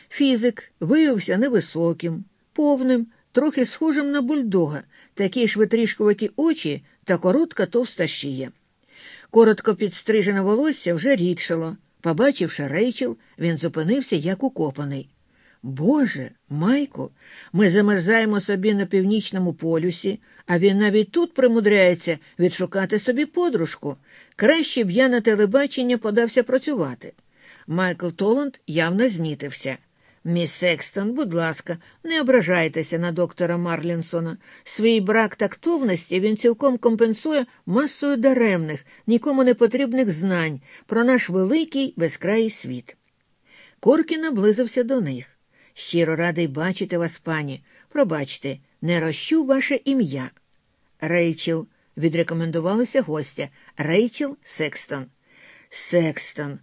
Фізик виявився невисоким, повним, трохи схожим на бульдога, такі ж витрішкуваті очі та коротка товста шия. Коротко підстрижене волосся вже рідшало. Побачивши Рейчел, він зупинився як укопаний. Боже, Майку, ми замерзаємо собі на північному полюсі, а він навіть тут примудряється відшукати собі подружку. Краще б я на телебачення подався працювати. Майкл Толанд явно знітився. Міс Секстон, будь ласка, не ображайтеся на доктора Марлінсона. Свій брак тактовності він цілком компенсує масою даремних, нікому не потрібних знань про наш великий безкраїй світ. Коркі наблизився до них. Щиро радий бачити вас, пані. Пробачте, не рощу ваше ім'я. Рейчел, відрекомендувалася гостя. Рейчел Секстон. Секстон.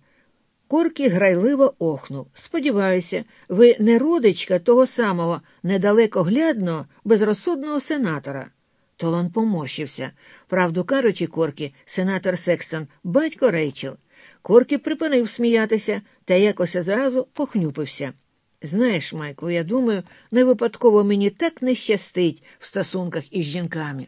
Коркі грайливо охнув. Сподіваюся, ви не родичка того самого недалекоглядного, безрозсудного сенатора. Толан поморщився. Правду кажучи, Коркі, сенатор Секстон, батько Рейчел. Коркі припинив сміятися та якось зразу похнюпився. Знаєш, Майклу, я думаю, не випадково мені так не щастить в стосунках із жінками.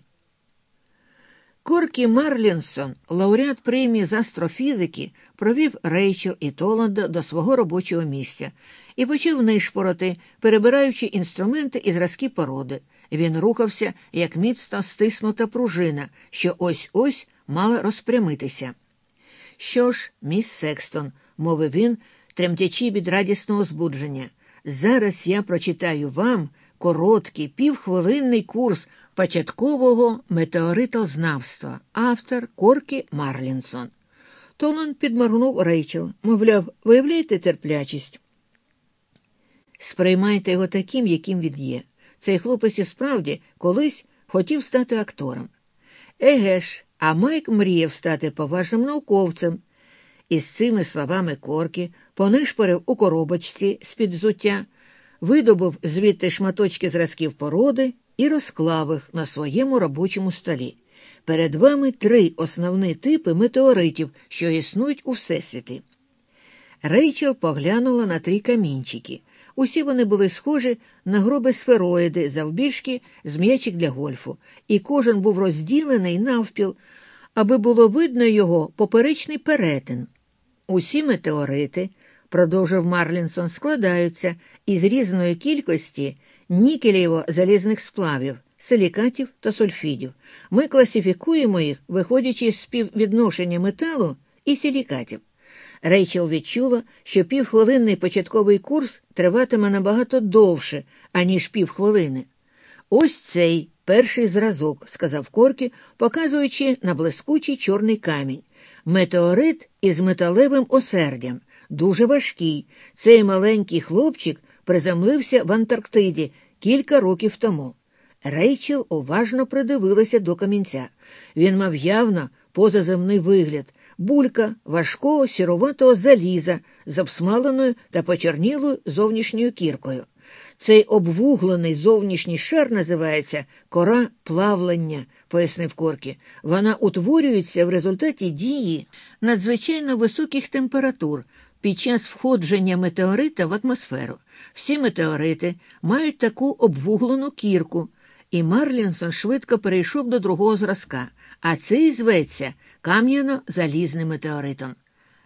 Коркі Марлінсон, лауреат премії з астрофізики, провів Рейчел і Толанда до свого робочого місця і почав нишпороти, перебираючи інструменти і зразки породи. Він рухався, як міцно стиснута пружина, що ось ось мала розпрямитися. Що ж, міс Секстон, мовив він, тремтячи від радісного збудження, зараз я прочитаю вам короткий півхвилинний курс початкового метеоритознавства, автор Коркі Марлінсон. Толан підморгнув Рейчел, мовляв, виявляйте терплячість. Сприймайте його таким, яким він є. Цей хлопець і справді колись хотів стати актором. Еге ж, а Майк мріяв стати поважним науковцем. І з цими словами корки понишпорив у коробочці з-під взуття, видобув звідти шматочки зразків породи і розклав їх на своєму робочому столі. Перед вами три основні типи метеоритів, що існують у Всесвіті. Рейчел поглянула на три камінчики. Усі вони були схожі на грубі сфероїди завбільшки з м'ячик для гольфу, і кожен був розділений навпіл, аби було видно його поперечний перетин. Усі метеорити, продовжив Марлінсон, складаються із різної кількості нікелєво залізних сплавів, силікатів та сульфідів. Ми класифікуємо їх, виходячи з співвідношення металу і силікатів. Рейчел відчула, що півхвилинний початковий курс триватиме набагато довше, аніж півхвилини. Ось цей перший зразок, сказав Коркі, показуючи на блискучий чорний камінь. Метеорит із металевим осердям, дуже важкий. Цей маленький хлопчик приземлився в Антарктиді кілька років тому. Рейчел уважно придивилася до камінця. Він мав явно позаземний вигляд, булька важкого сіроватого заліза з обсмаленою та почернілою зовнішньою кіркою. Цей обвуглений зовнішній шар називається кора плавлення, пояснив Коркі. Вона утворюється в результаті дії надзвичайно високих температур під час входження метеорита в атмосферу. Всі метеорити мають таку обвуглену кірку, і Марлінсон швидко перейшов до другого зразка, а цей зветься кам'яно-залізним метеоритом.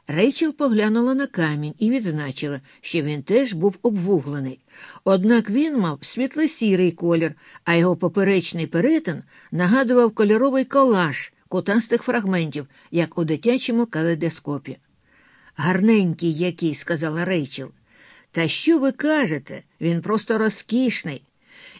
Рейчел поглянула на камінь і відзначила, що він теж був обвуглений. Однак він мав світло-сірий колір, а його поперечний перетин нагадував кольоровий колаж кутастих фрагментів, як у дитячому калейдоскопі. Гарненький який, сказала Рейчел. Та що ви кажете? Він просто розкішний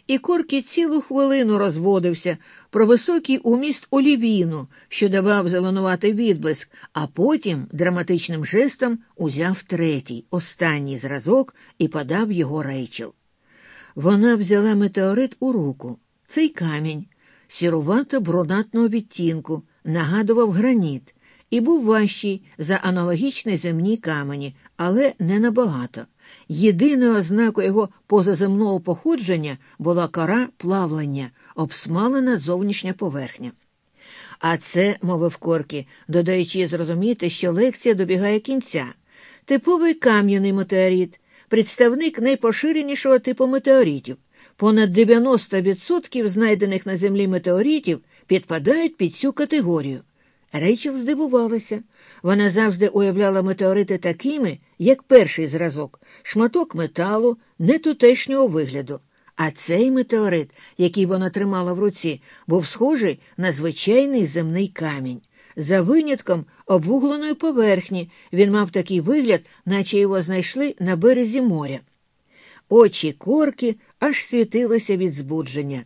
і Коркі цілу хвилину розводився про високий уміст олівіну, що давав зеленуватий відблиск, а потім драматичним жестом узяв третій, останній зразок і подав його рейчел. Вона взяла метеорит у руку. Цей камінь, сірувато брунатного відтінку, нагадував граніт і був важчий за аналогічні земні камені, але не набагато. Єдиною ознакою його позаземного походження була кора плавлення, обсмалена зовнішня поверхня. А це, мовив Коркі, додаючи зрозуміти, що лекція добігає кінця. Типовий кам'яний метеорит, представник найпоширенішого типу метеоритів. Понад 90% знайдених на землі метеоритів підпадають під цю категорію. Рейчел здивувалася. Вона завжди уявляла метеорити такими, як перший зразок, шматок металу нетутешнього вигляду. А цей метеорит, який вона тримала в руці, був схожий на звичайний земний камінь. За винятком обвугленої поверхні він мав такий вигляд, наче його знайшли на березі моря. Очі корки аж світилися від збудження.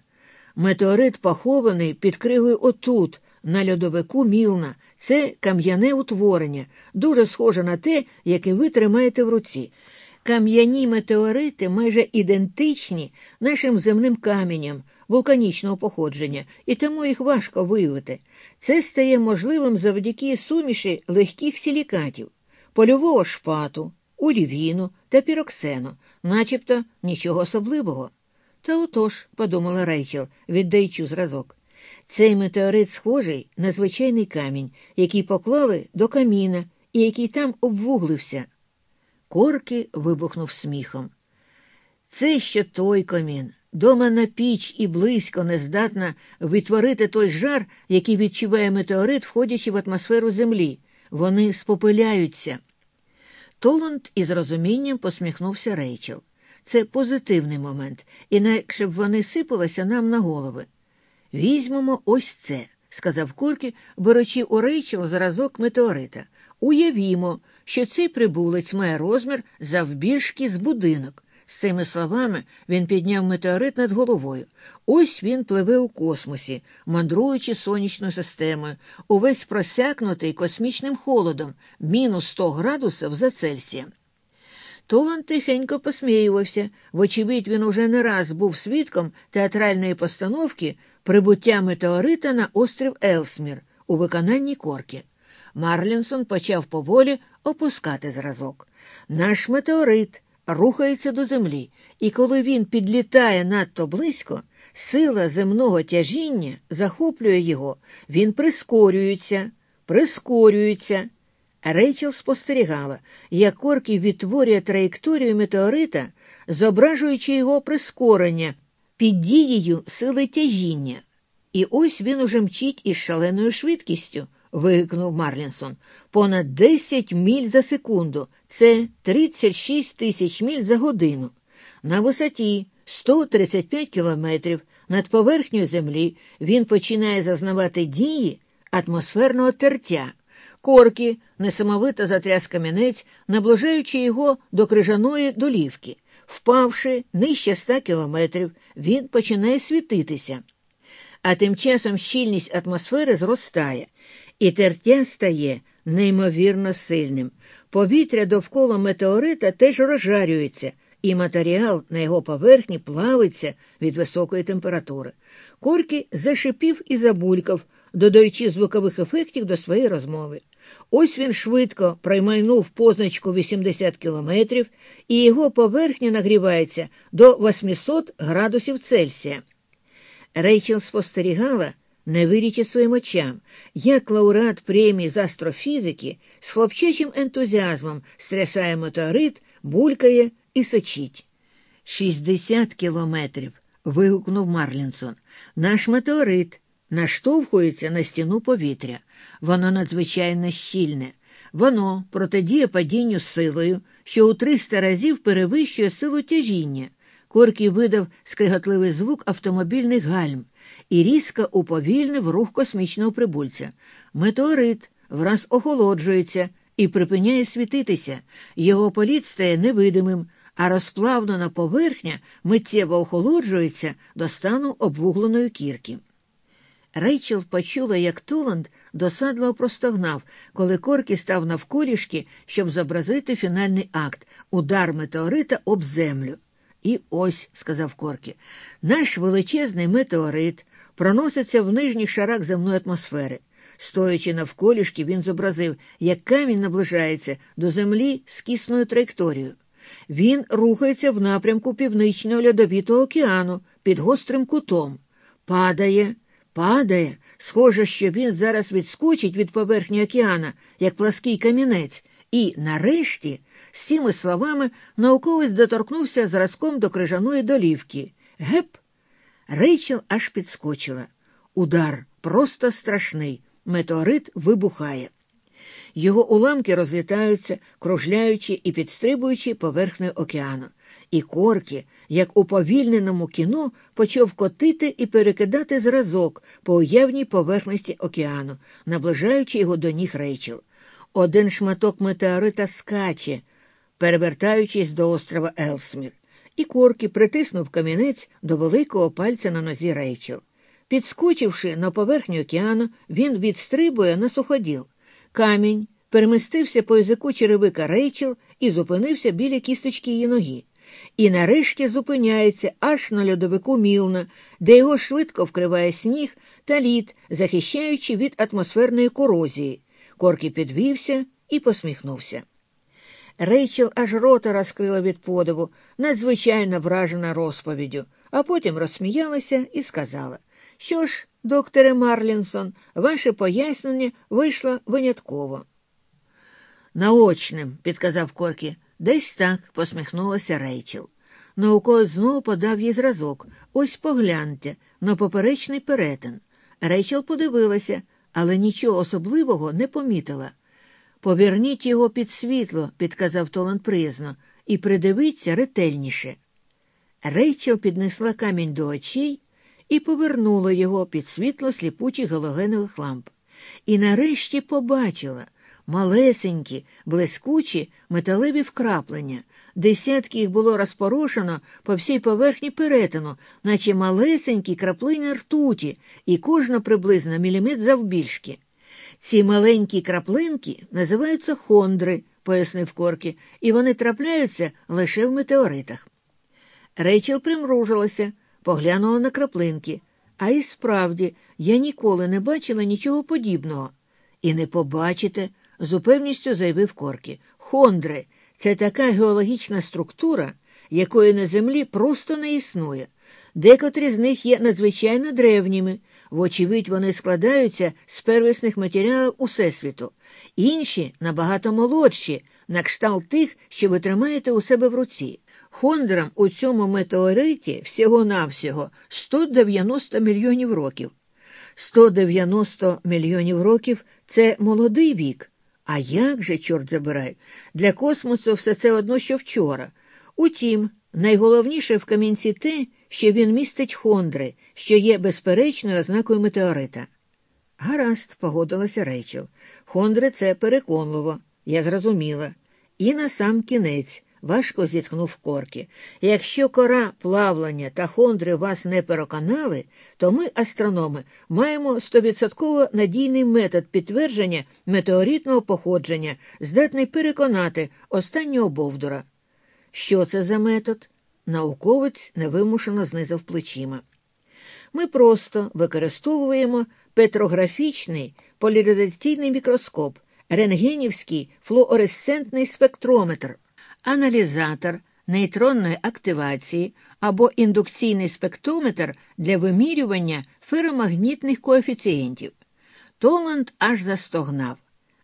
Метеорит похований під кригою отут, на льодовику Мілна. Це кам'яне утворення, дуже схоже на те, яке ви тримаєте в руці. Кам'яні метеорити майже ідентичні нашим земним каменям вулканічного походження, і тому їх важко виявити. Це стає можливим завдяки суміші легких силікатів, польового шпату, олівіну та піроксену, начебто нічого особливого. Та отож, подумала Рейчел, віддаючи зразок. Цей метеорит схожий на звичайний камінь, який поклали до каміна і який там обвуглився. Корки вибухнув сміхом. Це ще той камін. Дома на піч і близько не здатна відтворити той жар, який відчуває метеорит, входячи в атмосферу землі. Вони спопиляються. Толанд із розумінням посміхнувся Рейчел. це позитивний момент, інакше б вони сипалися нам на голови. Візьмемо ось це, сказав Куркі, беручи у Рейчел зразок метеорита. Уявімо, що цей прибулець має розмір завбільшки з будинок. З цими словами він підняв метеорит над головою. Ось він пливе у космосі, мандруючи сонячною системою, увесь просякнутий космічним холодом, мінус 100 градусів за Цельсієм. Толан тихенько посміювався, вочевидь, він уже не раз був свідком театральної постановки прибуття метеорита на острів Елсмір у виконанні корки. Марлінсон почав поволі опускати зразок. Наш метеорит рухається до землі, і коли він підлітає надто близько, сила земного тяжіння захоплює його, він прискорюється, прискорюється. Рейчел спостерігала, як Коркі відтворює траєкторію метеорита, зображуючи його прискорення під дією сили тяжіння. І ось він уже мчить із шаленою швидкістю, вигукнув Марлінсон. Понад 10 міль за секунду. Це 36 тисяч міль за годину. На висоті 135 кілометрів над поверхнею землі він починає зазнавати дії атмосферного тертя. Корки несамовито затряс камінець, наближаючи його до крижаної долівки. Впавши нижче ста кілометрів, він починає світитися. А тим часом щільність атмосфери зростає, і тертя стає неймовірно сильним. Повітря довкола метеорита теж розжарюється, і матеріал на його поверхні плавиться від високої температури. Корки зашипів і забулькав, додаючи звукових ефектів до своєї розмови. Ось він швидко проймайнув позначку 80 кілометрів, і його поверхня нагрівається до 800 градусів Цельсія. Рейчел спостерігала, не вірячи своїм очам, як лауреат премії з астрофізики з хлопчачим ентузіазмом стрясає метеорит, булькає і сочить. Шістдесят кілометрів. вигукнув Марлінсон. Наш метеорит наштовхується на стіну повітря. Воно надзвичайно щільне. Воно протидіє падінню силою, що у 300 разів перевищує силу тяжіння. Коркі видав скриготливий звук автомобільних гальм і різко уповільнив рух космічного прибульця. Метеорит враз охолоджується і припиняє світитися. Його політ стає невидимим, а розплавлена поверхня миттєво охолоджується до стану обвугленої кірки. Рейчел почула, як Туланд досадливо простогнав, коли Коркі став навколішки, щоб зобразити фінальний акт удар метеорита об землю. І ось, сказав Коркі, наш величезний метеорит проноситься в нижніх шарах земної атмосфери. Стоячи навколішки, він зобразив, як камінь наближається до землі з кисною траєкторією. Він рухається в напрямку Північного льодовітого океану під гострим кутом, падає, падає. Схоже, що він зараз відскочить від поверхні океана, як плаский камінець, і, нарешті, з цими словами науковець доторкнувся зразком до крижаної долівки. Геп! Рейчел аж підскочила. Удар просто страшний. Метеорит вибухає. Його уламки розлітаються, кружляючи і підстрибуючи поверхнею океану. І корки, як у повільненому кіно, почав котити і перекидати зразок по уявній поверхності океану, наближаючи його до ніг рейчел. Один шматок метеорита скаче, перевертаючись до острова Елсмір, і корки притиснув камінець до великого пальця на нозі рейчел. Підскочивши на поверхню океану, він відстрибує на суходіл. Камінь перемістився по язику черевика Рейчел і зупинився біля кісточки її ноги. І нарешті зупиняється аж на льодовику Мілна, де його швидко вкриває сніг та лід, захищаючи від атмосферної корозії. Коркі підвівся і посміхнувся. Рейчел аж рота розкрила від подиву, надзвичайно вражена розповіддю, а потім розсміялася і сказала Що ж, докторе Марлінсон, ваше пояснення вийшло винятково. Наочним, підказав Коркі. Десь так посміхнулася Рейчел. Науковець знову подав їй зразок. Ось погляньте, на поперечний перетин. Рейчел подивилася, але нічого особливого не помітила. Поверніть його під світло, підказав Толан приязно, і придивіться ретельніше. Рейчел піднесла камінь до очей і повернула його під світло сліпучих галогенових ламп. І нарешті побачила малесенькі, блискучі металеві вкраплення. Десятки їх було розпорошено по всій поверхні перетину, наче малесенькі краплини ртуті, і кожна приблизно міліметр завбільшки. Ці маленькі краплинки називаються хондри, пояснив Коркі, і вони трапляються лише в метеоритах. Рейчел примружилася, поглянула на краплинки, а і справді я ніколи не бачила нічого подібного. І не побачите, з упевністю заявив Коркі. Хондри це така геологічна структура, якої на землі просто не існує. Декотрі з них є надзвичайно древніми, вочевидь, вони складаються з первісних матеріалів Усесвіту, інші набагато молодші, на кшталт тих, що ви тримаєте у себе в руці. Хондрам у цьому метеориті всього-навсього 190 мільйонів років. 190 мільйонів років це молодий вік. А як же, чорт забирай, для космосу все це одно, що вчора. Утім, найголовніше в камінці те, що він містить хондри, що є безперечною ознакою метеорита. Гаразд, погодилася Рейчел. Хондри це переконливо, я зрозуміла. І на сам кінець важко зітхнув корки. Якщо кора плавлення та хондри вас не переконали, то ми, астрономи, маємо стовідсотково надійний метод підтвердження метеоритного походження, здатний переконати останнього бовдура. Що це за метод? Науковець невимушено знизав плечима. Ми просто використовуємо петрографічний поляризаційний мікроскоп, рентгенівський флуоресцентний спектрометр аналізатор нейтронної активації або індукційний спектрометр для вимірювання феромагнітних коефіцієнтів. Толанд аж застогнав.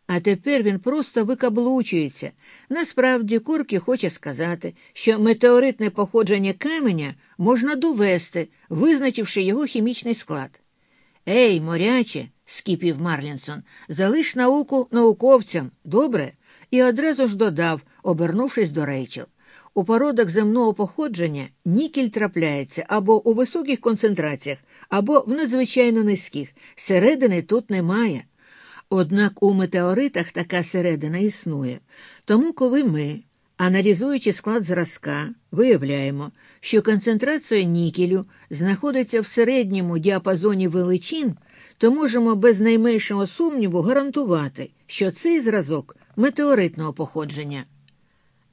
А тепер він просто викаблучується. Насправді, Куркі хоче сказати, що метеоритне походження каменя можна довести, визначивши його хімічний склад. Ей, моряче, скипів Марлінсон, залиш науку науковцям, добре? І одразу ж додав, обернувшись до Рейчел. У породах земного походження нікель трапляється або у високих концентраціях, або в надзвичайно низьких. Середини тут немає. Однак у метеоритах така середина існує. Тому, коли ми, аналізуючи склад зразка, виявляємо, що концентрація нікелю знаходиться в середньому діапазоні величин, то можемо без найменшого сумніву гарантувати, що цей зразок метеоритного походження.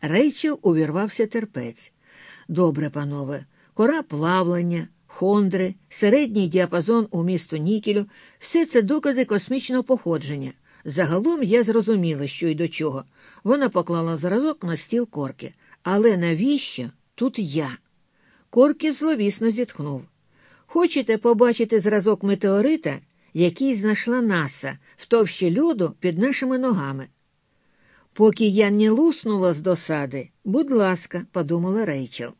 Рейчел увірвався терпець. Добре, панове, кора плавлення, хондри, середній діапазон у місту Нікелю все це докази космічного походження. Загалом я зрозуміла, що й до чого. Вона поклала зразок на стіл корки. Але навіщо тут я? Корки зловісно зітхнув. Хочете побачити зразок метеорита, який знайшла наса в товщі льоду під нашими ногами? Поки я не луснула з досади, будь ласка, подумала Рейчел.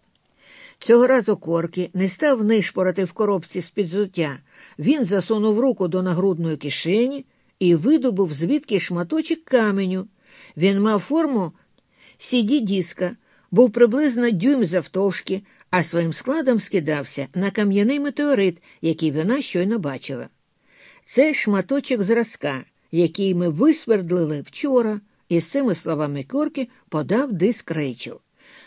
Цього разу Коркі не став нишпорати в коробці з підзуття. Він засунув руку до нагрудної кишені і видобув звідки шматочок каменю. Він мав форму сіді диска, був приблизно дюйм завтовшки, а своїм складом скидався на кам'яний метеорит, який вона щойно бачила. Це шматочок зразка, який ми висвердлили вчора. І з цими словами Корки подав диск Рейчел.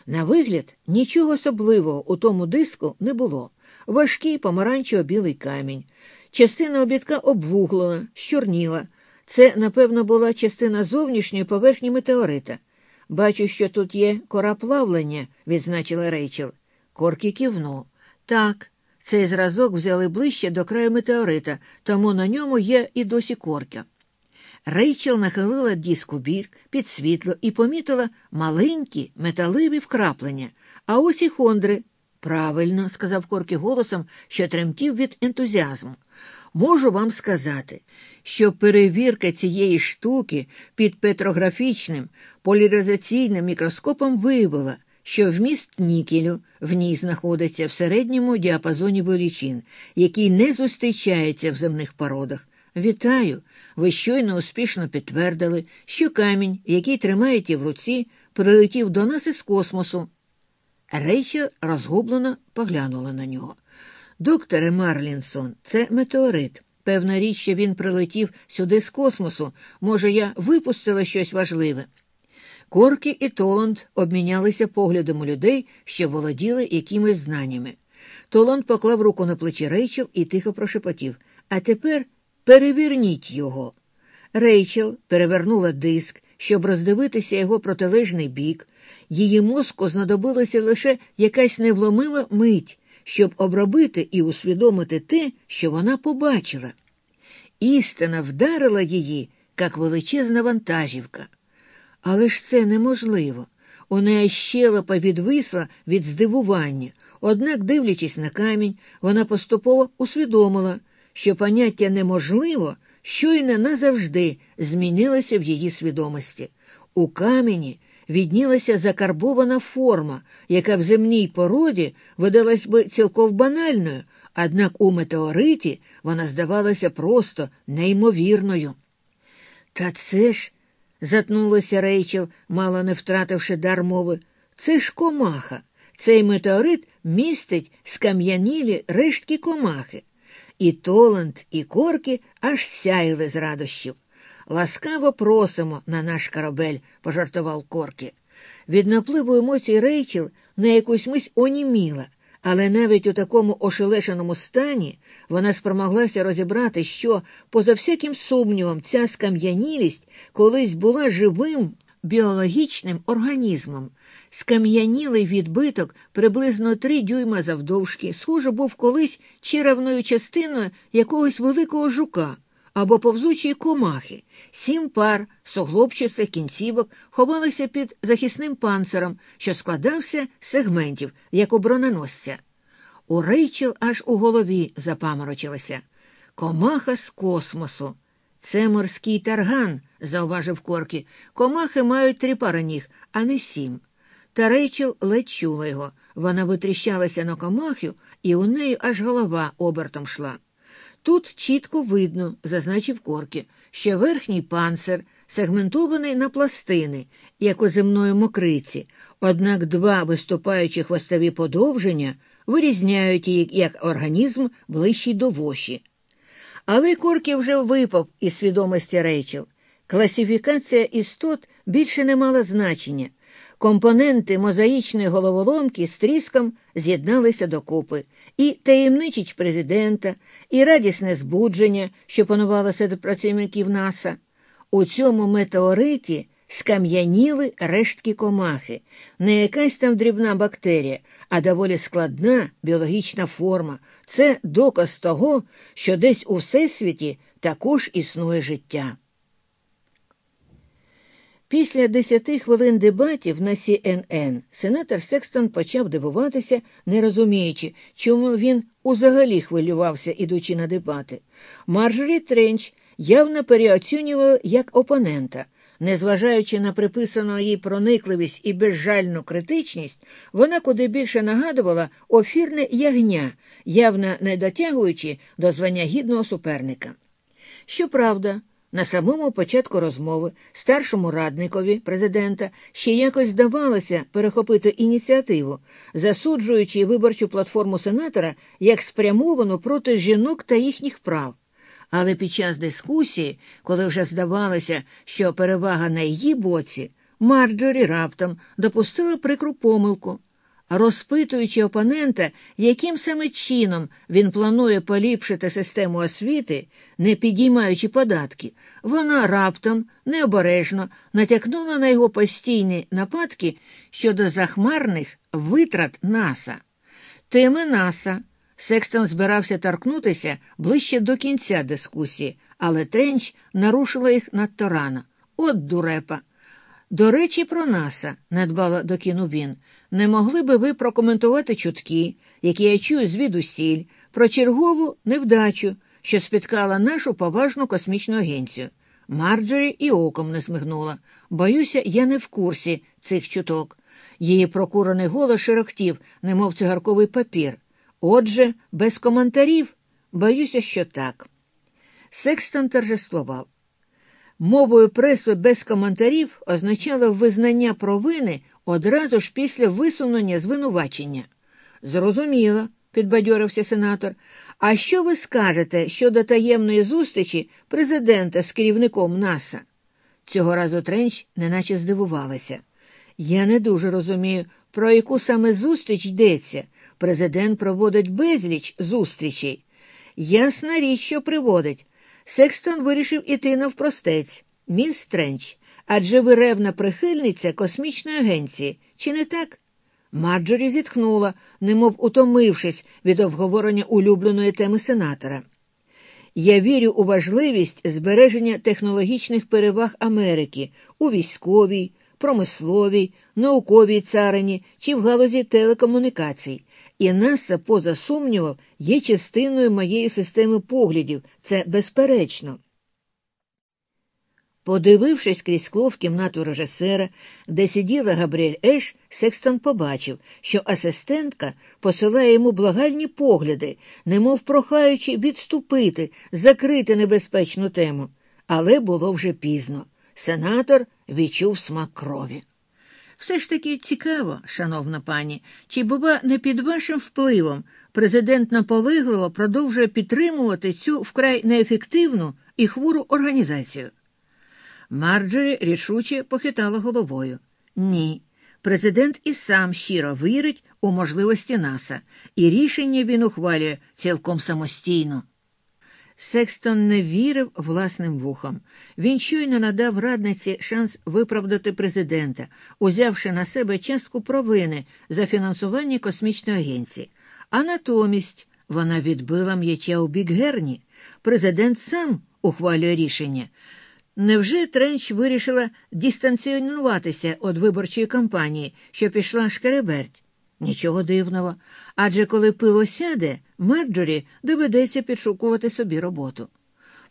На вигляд, нічого особливого у тому диску не було. Важкий помаранчево-білий камінь. Частина обідка обвуглена, щорніла. Це, напевно, була частина зовнішньої поверхні метеорита. Бачу, що тут є кора плавлення, відзначила Рейчел. Коркі кивнув. Так, цей зразок взяли ближче до краю метеорита, тому на ньому є і досі корка. Рейчел нахилила диск у бік під світло і помітила маленькі металеві вкраплення, а ось і хондри. Правильно, сказав Корки голосом, що тремтів від ентузіазму. Можу вам сказати, що перевірка цієї штуки під петрографічним поляризаційним мікроскопом виявила, що вміст нікелю в ній знаходиться в середньому діапазоні величин, який не зустрічається в земних породах. Вітаю! Ви щойно успішно підтвердили, що камінь, який тримаєте в руці, прилетів до нас із космосу. Рейчел розгублено поглянула на нього. Докторе Марлінсон, це метеорит. Певна річ, що він прилетів сюди з космосу. Може, я випустила щось важливе. Коркі і Толанд обмінялися поглядом у людей, що володіли якимись знаннями. Толанд поклав руку на плечі Рейчел і тихо прошепотів А тепер перевірніть його. Рейчел перевернула диск, щоб роздивитися його протилежний бік. Її мозку знадобилася лише якась невломива мить, щоб обробити і усвідомити те, що вона побачила. Істина вдарила її, як величезна вантажівка. Але ж це неможливо. У неї щелепа відвисла від здивування, однак, дивлячись на камінь, вона поступово усвідомила, що поняття неможливо щойно назавжди змінилося в її свідомості. У камені віднілася закарбована форма, яка в земній породі видалась би цілком банальною, однак у метеориті вона здавалася просто неймовірною. Та це ж, затнулася Рейчел, мало не втративши дар мови, це ж комаха. Цей метеорит містить скам'янілі рештки комахи. І Толанд, і корки аж сяїли з радощів. Ласкаво просимо на наш корабель, пожартував Коркі. Від напливу емоцій Рейчел на якусь мить оніміла, але навіть у такому ошелешеному стані вона спромоглася розібрати, що, поза всяким сумнівом, ця скам'янілість колись була живим біологічним організмом. Скам'янілий відбиток приблизно три дюйма завдовжки, схоже, був колись черевною частиною якогось великого жука або повзучої комахи. Сім пар суглобчастих кінцівок ховалися під захисним панциром, що складався з сегментів, як у броненосця. У Рейчел аж у голові запаморочилася. Комаха з космосу. Це морський тарган, зауважив Коркі. Комахи мають три пари ніг, а не сім. Та Рейчел ледь чула його. Вона витріщалася на комахю, і у неї аж голова обертом шла. Тут чітко видно, зазначив Коркі, що верхній панцир сегментований на пластини, як у земної мокриці, однак два виступаючі хвостові подовження вирізняють її як організм ближчий до воші. Але Коркі вже випав із свідомості Рейчел. Класифікація істот більше не мала значення. Компоненти мозаїчної головоломки з тріском з'єдналися докупи, і таємничість президента, і радісне збудження, що панувало серед працівників НАСА. У цьому метеориті скам'яніли рештки комахи, не якась там дрібна бактерія, а доволі складна біологічна форма. Це доказ того, що десь у всесвіті також існує життя. Після десяти хвилин дебатів на CNN сенатор Секстон почав дивуватися, не розуміючи, чому він узагалі хвилювався, ідучи на дебати. Марджорі Тренч явно переоцінював як опонента. Незважаючи на приписану їй проникливість і безжальну критичність, вона куди більше нагадувала офірне ягня, явно не дотягуючи до звання гідного суперника. Щоправда, на самому початку розмови старшому радникові президента ще якось здавалося перехопити ініціативу, засуджуючи виборчу платформу сенатора як спрямовану проти жінок та їхніх прав. Але під час дискусії, коли вже здавалося, що перевага на її боці, Марджорі раптом допустила прикру помилку розпитуючи опонента, яким саме чином він планує поліпшити систему освіти, не підіймаючи податки, вона раптом необережно натякнула на його постійні нападки щодо захмарних витрат НАСА. Теми НАСА Секстон збирався торкнутися ближче до кінця дискусії, але Тренч нарушила їх надто рано. От дурепа. До речі, про НАСА, надбала докинув він. Не могли би ви прокоментувати чутки, які я чую звідусіль, про чергову невдачу, що спіткала нашу поважну космічну агенцію. Марджорі і оком не смигнула. Боюся, я не в курсі цих чуток. Її прокурений голос широхтів, немов цигарковий папір. Отже, без коментарів, боюся, що так. Секстон торжествував. Мовою преси без коментарів означало визнання провини одразу ж після висунення звинувачення. Зрозуміло, підбадьорився сенатор. А що ви скажете щодо таємної зустрічі президента з керівником НАСА? Цього разу Тренч неначе здивувалася. Я не дуже розумію, про яку саме зустріч йдеться. Президент проводить безліч зустрічей. Ясна річ, що приводить. Секстон вирішив іти навпростець. Міс Тренч, адже ви ревна прихильниця космічної агенції, чи не так? Марджорі зітхнула, немов утомившись від обговорення улюбленої теми сенатора. Я вірю у важливість збереження технологічних переваг Америки у військовій, промисловій, науковій царині чи в галузі телекомунікацій. І НАСА, поза сумнівом, є частиною моєї системи поглядів. Це безперечно. Подивившись крізь скло в кімнату режисера, де сиділа Габріель Еш, Секстон побачив, що асистентка посилає йому благальні погляди, немов прохаючи відступити, закрити небезпечну тему. Але було вже пізно. Сенатор відчув смак крові. Все ж таки цікаво, шановна пані, чи, бува, не під вашим впливом президент наполегливо продовжує підтримувати цю вкрай неефективну і хвору організацію. Марджорі рішуче похитала головою. Ні. Президент і сам щиро вірить у можливості НАСА, і рішення він ухвалює цілком самостійно. Секстон не вірив власним вухам. Він щойно надав радниці шанс виправдати президента, узявши на себе частку провини за фінансування космічної агенції. А натомість вона відбила м'яча у бік Герні. Президент сам ухвалює рішення. Невже Тенч вирішила дистанціюватися від виборчої кампанії, що пішла шкереберть? Нічого дивного. Адже коли пило сяде, Марджорі доведеться підшукувати собі роботу.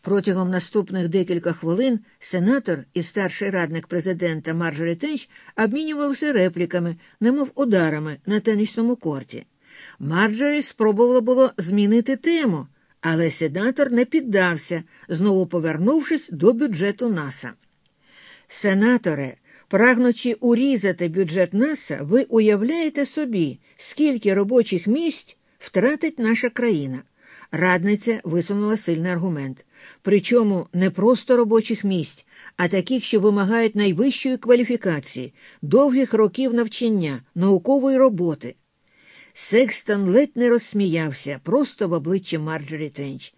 Протягом наступних декілька хвилин сенатор і старший радник президента Марджорі Тенч обмінювалися репліками, немов ударами на тенісному корті. Марджорі спробувала було змінити тему. Але сенатор не піддався, знову повернувшись до бюджету НАСА. Сенаторе, прагнучи урізати бюджет НАСА, ви уявляєте собі, скільки робочих місць втратить наша країна. Радниця висунула сильний аргумент. Причому не просто робочих місць, а таких, що вимагають найвищої кваліфікації, довгих років навчання, наукової роботи. Секстон ледь не розсміявся просто в обличчі Марджорі Тренч.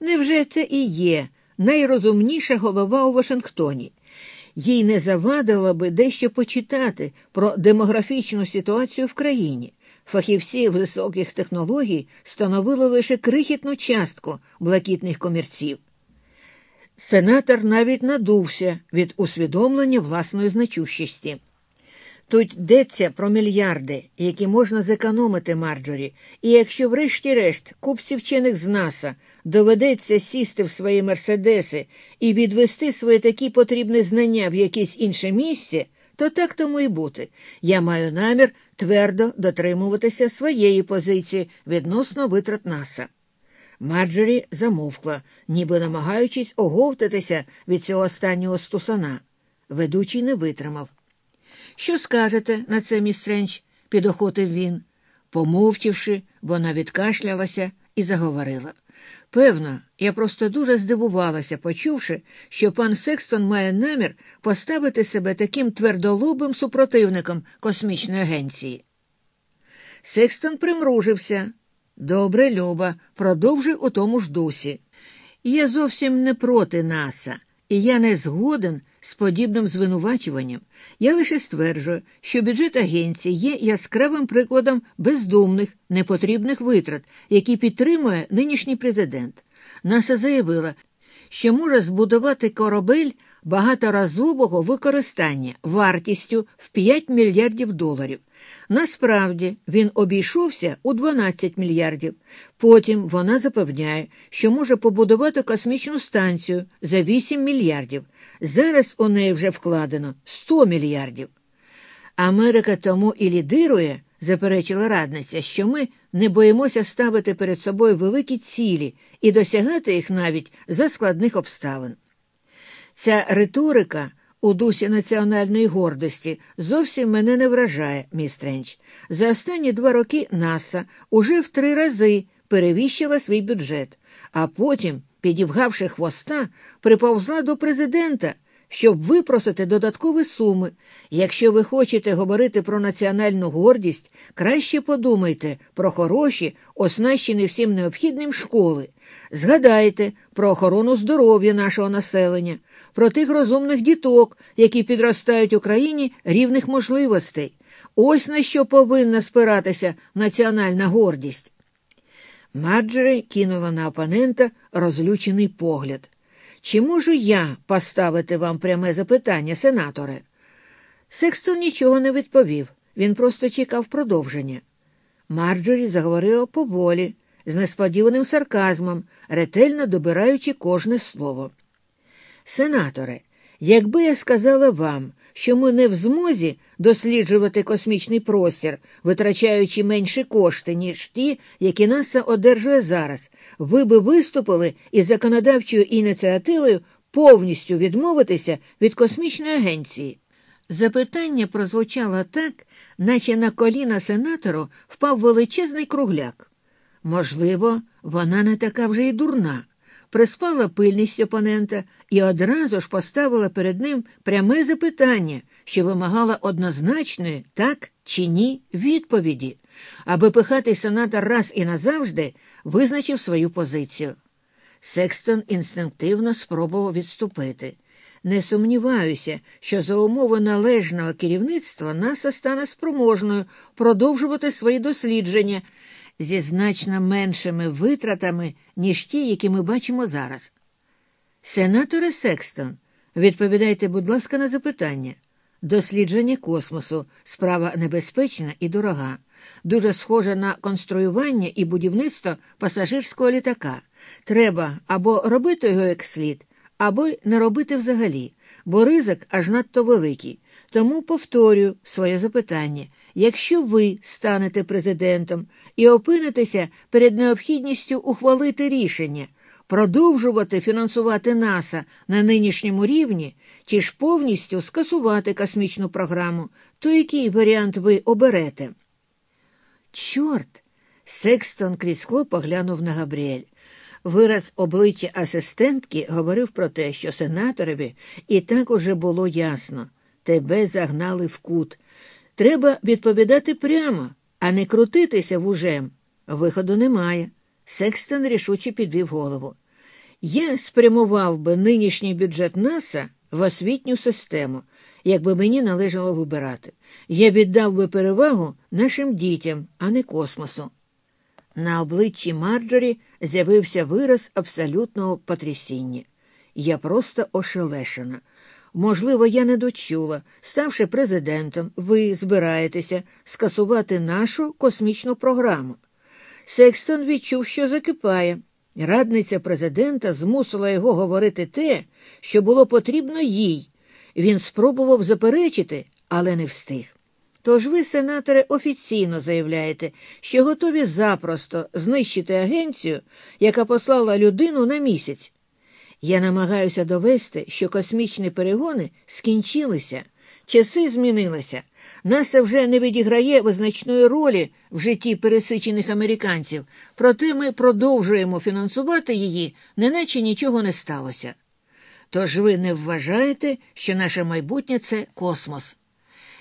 Невже це і є найрозумніша голова у Вашингтоні? Їй не завадило би дещо почитати про демографічну ситуацію в країні. Фахівці високих технологій становили лише крихітну частку блакитних комірців. Сенатор навіть надувся від усвідомлення власної значущості. Тут йдеться про мільярди, які можна зекономити Марджорі, і якщо, врешті-решт, купці вчених з НАСА доведеться сісти в свої мерседеси і відвести свої такі потрібні знання в якесь інше місце, то так тому і бути. Я маю намір твердо дотримуватися своєї позиції відносно витрат НАСА. Марджорі замовкла, ніби намагаючись оговтатися від цього останнього стусана. Ведучий не витримав. Що скажете на це, міс Тренч?» – підохотив він. Помовчивши, вона відкашлялася і заговорила. Певно, я просто дуже здивувалася, почувши, що пан Секстон має намір поставити себе таким твердолобим супротивником космічної агенції. Секстон примружився. Добре, Люба, продовжуй у тому ж дусі. Я зовсім не проти наса, і я не згоден з подібним звинувачуванням. Я лише стверджую, що бюджет агенції є яскравим прикладом бездумних, непотрібних витрат, які підтримує нинішній президент. НАСА заявила, що може збудувати корабель багаторазового використання вартістю в 5 мільярдів доларів. Насправді він обійшовся у 12 мільярдів. Потім вона запевняє, що може побудувати космічну станцію за 8 мільярдів. Зараз у неї вже вкладено 100 мільярдів. Америка тому і лідирує, заперечила радниця, що ми не боїмося ставити перед собою великі цілі і досягати їх навіть за складних обставин. Ця риторика у дусі національної гордості зовсім мене не вражає, міс Тренч. За останні два роки НАСА уже в три рази перевіщила свій бюджет, а потім, підівгавши хвоста, приповзла до президента, щоб випросити додаткові суми. Якщо ви хочете говорити про національну гордість, краще подумайте про хороші, оснащені всім необхідним школи. Згадайте про охорону здоров'я нашого населення, про тих розумних діток, які підростають у країні рівних можливостей. Ось на що повинна спиратися національна гордість. Маджері кинула на опонента розлючений погляд. Чи можу я поставити вам пряме запитання, сенаторе? Секстон нічого не відповів, він просто чекав продовження. Марджорі заговорила поволі, з несподіваним сарказмом, ретельно добираючи кожне слово. Сенаторе, якби я сказала вам, що ми не в змозі досліджувати космічний простір, витрачаючи менші кошти, ніж ті, які НАСА одержує зараз, ви би виступили із законодавчою ініціативою повністю відмовитися від космічної агенції. Запитання прозвучало так, наче на коліна сенатору впав величезний кругляк. Можливо, вона не така вже й дурна, приспала пильність опонента і одразу ж поставила перед ним пряме запитання, що вимагала однозначної, так чи ні, відповіді, аби пихатий сенатор раз і назавжди визначив свою позицію. Секстон інстинктивно спробував відступити. Не сумніваюся, що за умови належного керівництва НАСА стане спроможною продовжувати свої дослідження зі значно меншими витратами, ніж ті, які ми бачимо зараз. Сенаторе Секстон, відповідайте, будь ласка, на запитання. Дослідження космосу справа небезпечна і дорога, дуже схожа на конструювання і будівництво пасажирського літака. Треба або робити його як слід, або не робити взагалі, бо ризик аж надто великий. Тому повторюю своє запитання якщо ви станете президентом і опинитеся перед необхідністю ухвалити рішення, продовжувати фінансувати НАСА на нинішньому рівні чи ж повністю скасувати космічну програму, то який варіант ви оберете? Чорт. Секстон крізь скло поглянув на Габріель. Вираз обличчя асистентки говорив про те, що сенаторові і так уже було ясно тебе загнали в кут. Треба відповідати прямо, а не крутитися вужем. Виходу немає. Секстон рішуче підвів голову. Я спрямував би нинішній бюджет НАСА в освітню систему, якби мені належало вибирати. Я віддав би перевагу нашим дітям, а не космосу. На обличчі Марджорі з'явився вираз абсолютного потрясіння. Я просто ошелешена. Можливо, я не дочула, ставши президентом, ви збираєтеся скасувати нашу космічну програму. Секстон відчув, що закипає. Радниця президента змусила його говорити те, що було потрібно їй. Він спробував заперечити, але не встиг. Тож ви, сенаторе, офіційно заявляєте, що готові запросто знищити агенцію, яка послала людину на місяць. Я намагаюся довести, що космічні перегони скінчилися, часи змінилися. Наса вже не відіграє визначної ролі в житті пересичених американців, проте ми продовжуємо фінансувати її, неначе нічого не сталося. Тож ви не вважаєте, що наше майбутнє це космос.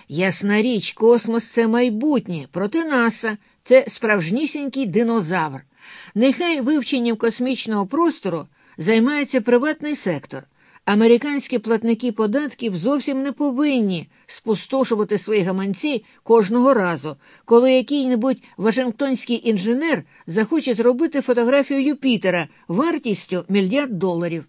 Ясна річ, космос це майбутнє, проте наса це справжнісінький динозавр. Нехай вивченням космічного простору займається приватний сектор. Американські платники податків зовсім не повинні спустошувати свої гаманці кожного разу, коли який-небудь Вашингтонський інженер захоче зробити фотографію Юпітера вартістю мільярд доларів.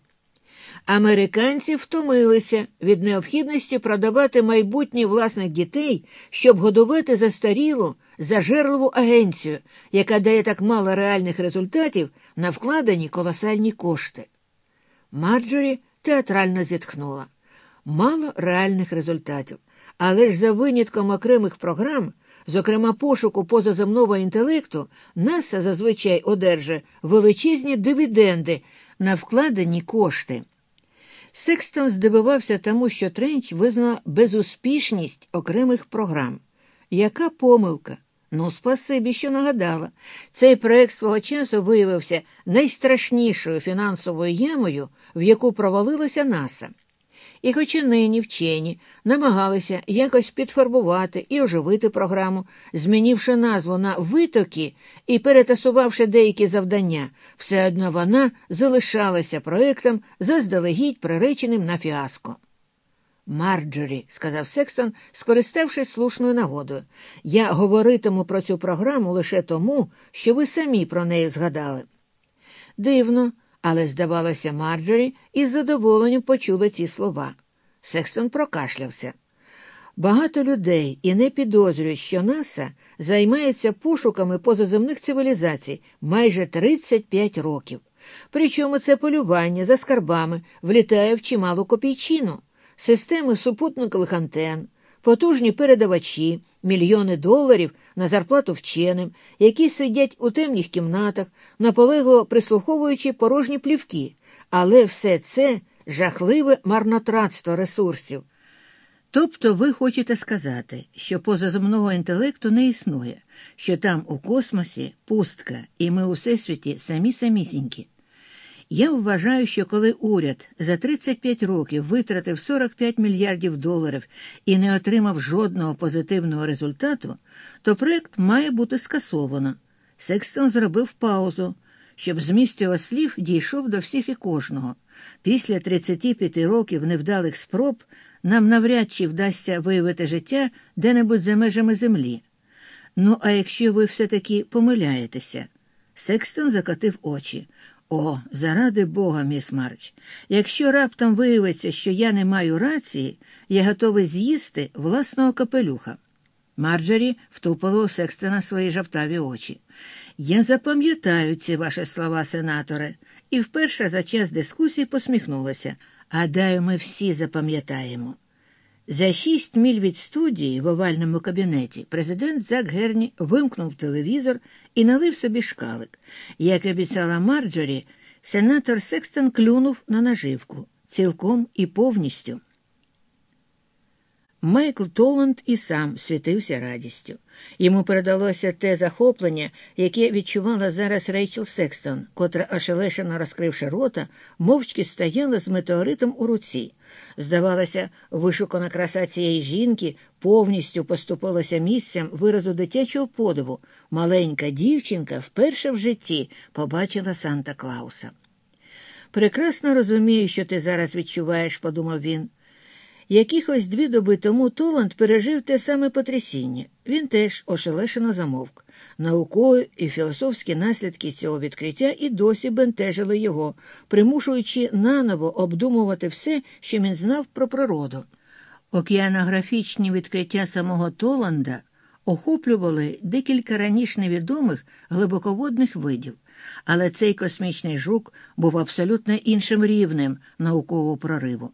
Американці втомилися від необхідності продавати майбутнє власних дітей, щоб годувати застарілу, зажерливу агенцію, яка дає так мало реальних результатів на вкладені колосальні кошти. Марджорі театрально зітхнула. Мало реальних результатів, але ж за винятком окремих програм, зокрема пошуку позаземного інтелекту, НАСА зазвичай одержує величезні дивіденди на вкладені кошти. Секстон здивувався тому, що Тренч визнала безуспішність окремих програм. Яка помилка? Ну, спасибі, що нагадала. Цей проект свого часу виявився найстрашнішою фінансовою ямою, в яку провалилася НАСА. І, хоча нині вчені намагалися якось підфарбувати і оживити програму, змінивши назву на витоки і перетасувавши деякі завдання, все одно вона залишалася проектом, заздалегідь приреченим на фіаско. Марджорі, сказав Секстон, скориставшись слушною нагодою, я говоритиму про цю програму лише тому, що ви самі про неї згадали. Дивно, але, здавалося, Марджорі із задоволенням почула ці слова. Секстон прокашлявся. Багато людей і не підозрюють, що НАСА займається пошуками позаземних цивілізацій майже 35 років. Причому це полювання за скарбами влітає в чималу копійчину, системи супутникових антен, потужні передавачі, мільйони доларів на зарплату вченим, які сидять у темних кімнатах, наполегло прислуховуючи порожні плівки, але все це жахливе марнотратство ресурсів. Тобто ви хочете сказати, що позаземного інтелекту не існує, що там у космосі пустка, і ми у всесвіті самі самісінькі. Я вважаю, що коли уряд за 35 років витратив 45 мільярдів доларів і не отримав жодного позитивного результату, то проект має бути скасовано. Секстон зробив паузу, щоб зміст його слів дійшов до всіх і кожного. Після 35 років невдалих спроб нам навряд чи вдасться виявити життя де-небудь за межами землі. Ну, а якщо ви все-таки помиляєтеся, Секстон закотив очі. О, заради Бога, міс Марч, якщо раптом виявиться, що я не маю рації, я готовий з'їсти власного капелюха. Марджорі втупила у Секстона свої жавтаві очі. Я запам'ятаю ці ваші слова, сенаторе, і вперше за час дискусії посміхнулася. Гадаю, ми всі запам'ятаємо. За шість міль від студії в овальному кабінеті президент Зак Герні вимкнув телевізор і налив собі шкалик. Як обіцяла Марджорі, сенатор Секстон клюнув на наживку цілком і повністю. Майкл Толанд і сам світився радістю. Йому передалося те захоплення, яке відчувала зараз Рейчел Секстон, котра, ошелешено розкривши рота, мовчки стояла з метеоритом у руці. Здавалося, вишукана краса цієї жінки повністю поступилася місцем виразу дитячого подиву. Маленька дівчинка вперше в житті побачила Санта Клауса. Прекрасно розумію, що ти зараз відчуваєш, подумав він. Якихось дві доби тому Толанд пережив те саме потрясіння. Він теж ошелешено замовк. Наукові і філософські наслідки цього відкриття і досі бентежили його, примушуючи наново обдумувати все, що він знав про природу. Океанографічні відкриття самого Толанда охоплювали декілька раніше невідомих глибоководних видів, але цей космічний жук був абсолютно іншим рівнем наукового прориву.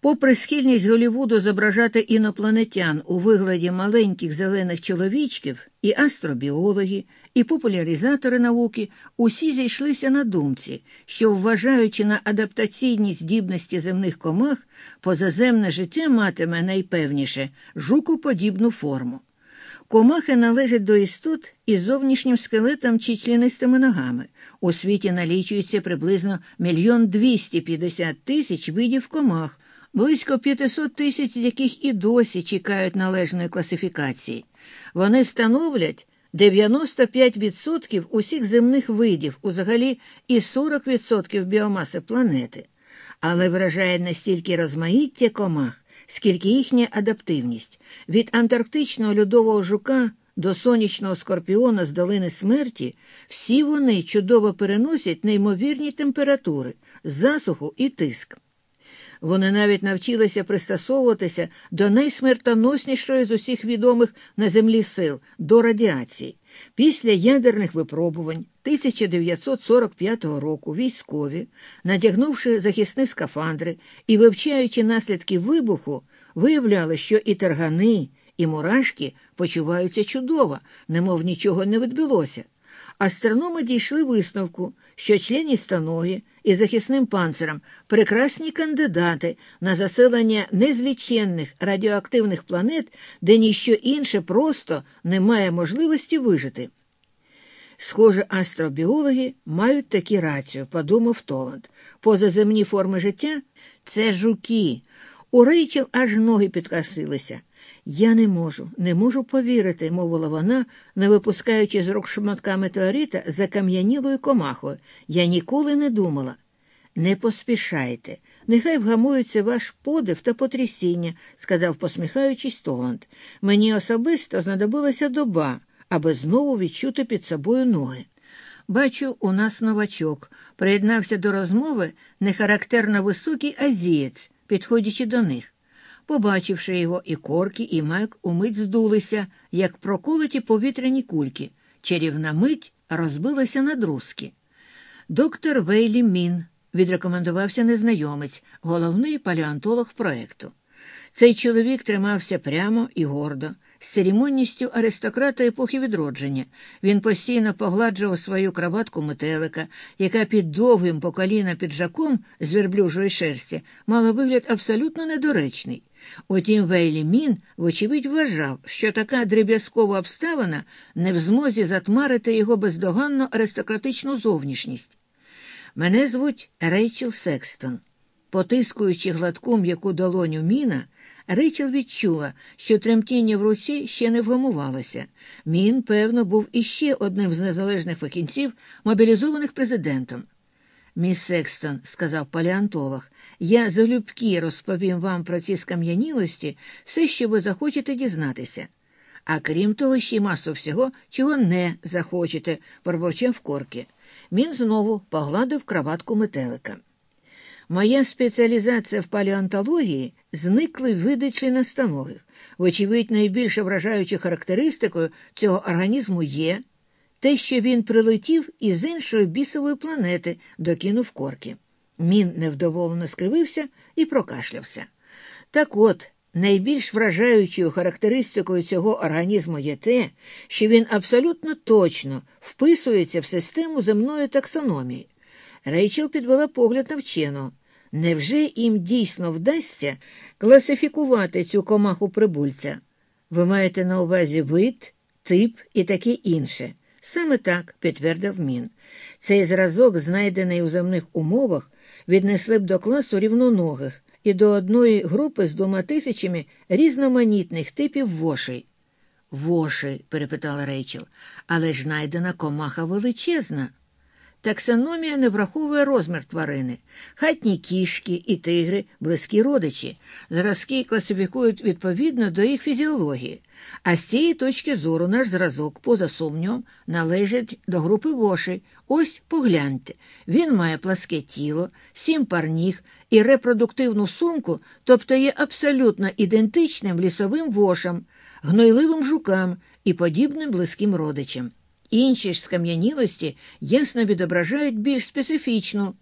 Попри схильність Голівуду зображати інопланетян у вигляді маленьких зелених чоловічків, і астробіологи, і популяризатори науки усі зійшлися на думці, що, вважаючи на адаптаційні здібності земних комах, позаземне життя матиме найпевніше жукоподібну форму. Комахи належать до істот із зовнішнім скелетом чи членистими ногами. У світі налічується приблизно мільйон двісті п'ятдесят тисяч видів комах близько 500 тисяч яких і досі чекають належної класифікації. Вони становлять 95% усіх земних видів, узагалі і 40% біомаси планети, але вражає настільки розмаїття комах, скільки їхня адаптивність від антарктичного льодового жука до сонячного скорпіона з долини смерті, всі вони чудово переносять неймовірні температури, засуху і тиск. Вони навіть навчилися пристосовуватися до найсмертоноснішої з усіх відомих на землі сил до радіації. Після ядерних випробувань 1945 року військові, надягнувши захисні скафандри і вивчаючи наслідки вибуху, виявляли, що і таргани, і мурашки почуваються чудово, немов нічого не відбулося. Астрономи дійшли висновку, що члені станові і захисним панциром прекрасні кандидати на заселення незліченних радіоактивних планет, де ніщо інше просто не має можливості вижити. Схоже, астробіологи мають такі рацію, подумав Толанд. Позаземні форми життя це жуки. У Рейчел аж ноги підкосилися. Я не можу, не можу повірити, мовила вона, не випускаючи з рук шматка метеорита за кам'янілою комахою. Я ніколи не думала. Не поспішайте, нехай вгамується ваш подив та потрясіння, сказав, посміхаючись Толанд. Мені особисто знадобилася доба, аби знову відчути під собою ноги. Бачу, у нас новачок. Приєднався до розмови нехарактерно високий азієць, підходячи до них. Побачивши його, і Коркі, і Майк умить здулися, як проколоті повітряні кульки. Чарівна мить розбилася на друзки. Доктор Вейлі Мін, відрекомендувався незнайомець, головний палеонтолог проекту. Цей чоловік тримався прямо і гордо, з церемонністю аристократа епохи відродження. Він постійно погладжував свою краватку метелика, яка під довгим по коліна піджаком з верблюжої шерсті мала вигляд абсолютно недоречний. Утім, Вейлі Мін, вочевидь, вважав, що така дріб'язкова обставина не в змозі затмарити його бездоганно аристократичну зовнішність. Мене звуть Рейчел Секстон. Потискуючи гладку м'яку долоню міна, Рейчел відчула, що тремтіння в руці ще не вгамувалося. Мін, певно, був іще одним з незалежних фахівців, мобілізованих президентом. Міс Секстон, сказав палеонтолог, я залюбки розповім вам про ці скам'янілості все, що ви захочете дізнатися. А крім того, ще й масу всього, чого не захочете, пробовчав корки. Він знову погладив краватку метелика. Моя спеціалізація в палеонтології зникли види членостоногих. Вочевидь, найбільш вражаючою характеристикою цього організму є те, що він прилетів із іншої бісової планети, докинув корки. Мін невдоволено скривився і прокашлявся. Так от, найбільш вражаючою характеристикою цього організму є те, що він абсолютно точно вписується в систему земної таксономії. Рейчел підвела погляд на вченого. Невже їм дійсно вдасться класифікувати цю комаху прибульця? Ви маєте на увазі вид, тип і таке інше. Саме так, підтвердив Мін. Цей зразок, знайдений у земних умовах, віднесли б до класу рівноногих і до одної групи з двома тисячами різноманітних типів вошей. Вошей, перепитала Рейчел, але ж знайдена комаха величезна. Таксономія не враховує розмір тварини. Хатні кішки і тигри близькі родичі. Зразки класифікують відповідно до їх фізіології. А з цієї точки зору наш зразок, поза сумнівом, належить до групи вошей. Ось погляньте. Він має пласке тіло, сім пар ніг і репродуктивну сумку, тобто є абсолютно ідентичним лісовим вошам, гнойливим жукам і подібним близьким родичам. Інші ж скам'янілості ясно відображають більш специфічну.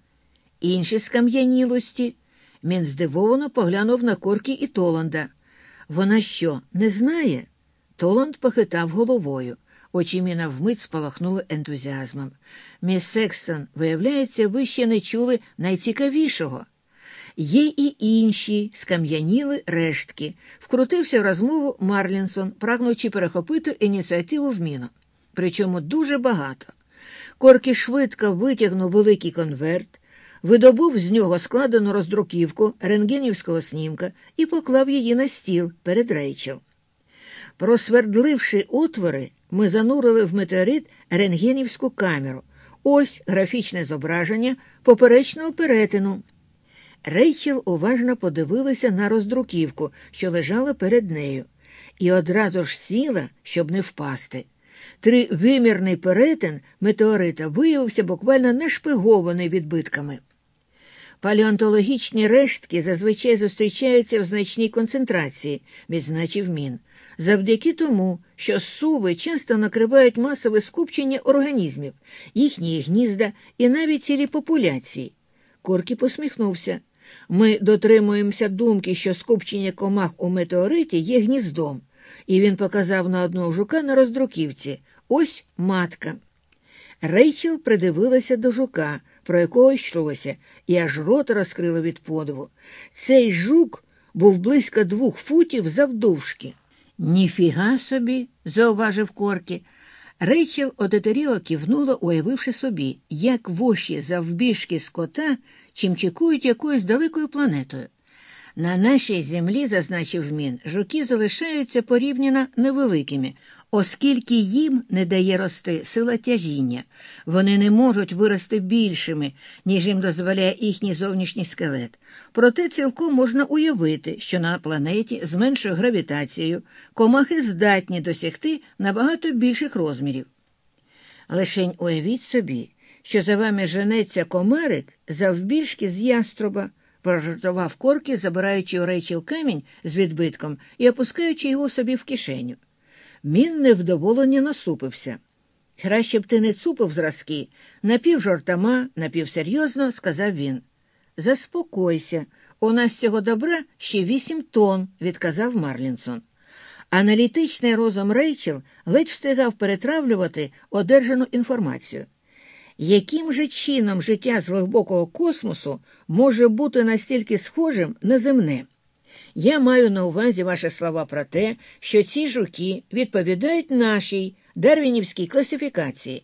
Інші скам'янілості. Він здивовано поглянув на корки і Толанда. Вона що, не знає? Толанд похитав головою. Очі міна вмить спалахнули ентузіазмом. Міс Секстон, виявляється, ви ще не чули найцікавішого. Є і інші скам'яніли рештки. Вкрутився в розмову Марлінсон, прагнучи перехопити ініціативу в міну причому дуже багато. Корки швидко витягнув великий конверт, видобув з нього складену роздруківку рентгенівського снімка і поклав її на стіл перед Рейчел. Просвердливши отвори, ми занурили в метеорит рентгенівську камеру. Ось графічне зображення поперечного перетину. Рейчел уважно подивилася на роздруківку, що лежала перед нею, і одразу ж сіла, щоб не впасти. Тривимірний перетин метеорита виявився буквально нашпигований відбитками. Палеонтологічні рештки зазвичай зустрічаються в значній концентрації, відзначив мін, завдяки тому, що суви часто накривають масове скупчення організмів, їхні гнізда і навіть цілі популяції. Коркі посміхнувся. Ми дотримуємося думки, що скупчення комах у метеориті є гніздом і він показав на одного жука на роздруківці. Ось матка. Рейчел придивилася до жука, про якого йшлося, і аж рота розкрило від подиву. Цей жук був близько двох футів завдовжки. Ніфіга собі, зауважив Корки. Рейчел одетеріло кивнула, уявивши собі, як воші завбіжки скота чимчикують якоюсь далекою планетою. На нашій землі, зазначив він, жуки залишаються порівняно невеликими, оскільки їм не дає рости сила тяжіння. Вони не можуть вирости більшими, ніж їм дозволяє їхній зовнішній скелет. Проте цілком можна уявити, що на планеті з меншою гравітацією комахи здатні досягти набагато більших розмірів. Лишень уявіть собі, що за вами женеться комарик завбільшки з яструба прожартував корки, забираючи у Рейчел камінь з відбитком і опускаючи його собі в кишеню. Мін невдоволення насупився. Краще б ти не цупив зразки, напівжартома, напівсерйозно, сказав він. Заспокойся, у нас цього добра ще вісім тонн, відказав Марлінсон. Аналітичний розум Рейчел ледь встигав перетравлювати одержану інформацію яким же чином життя з глибокого космосу може бути настільки схожим на земне? Я маю на увазі ваші слова про те, що ці жуки відповідають нашій дарвінівській класифікації.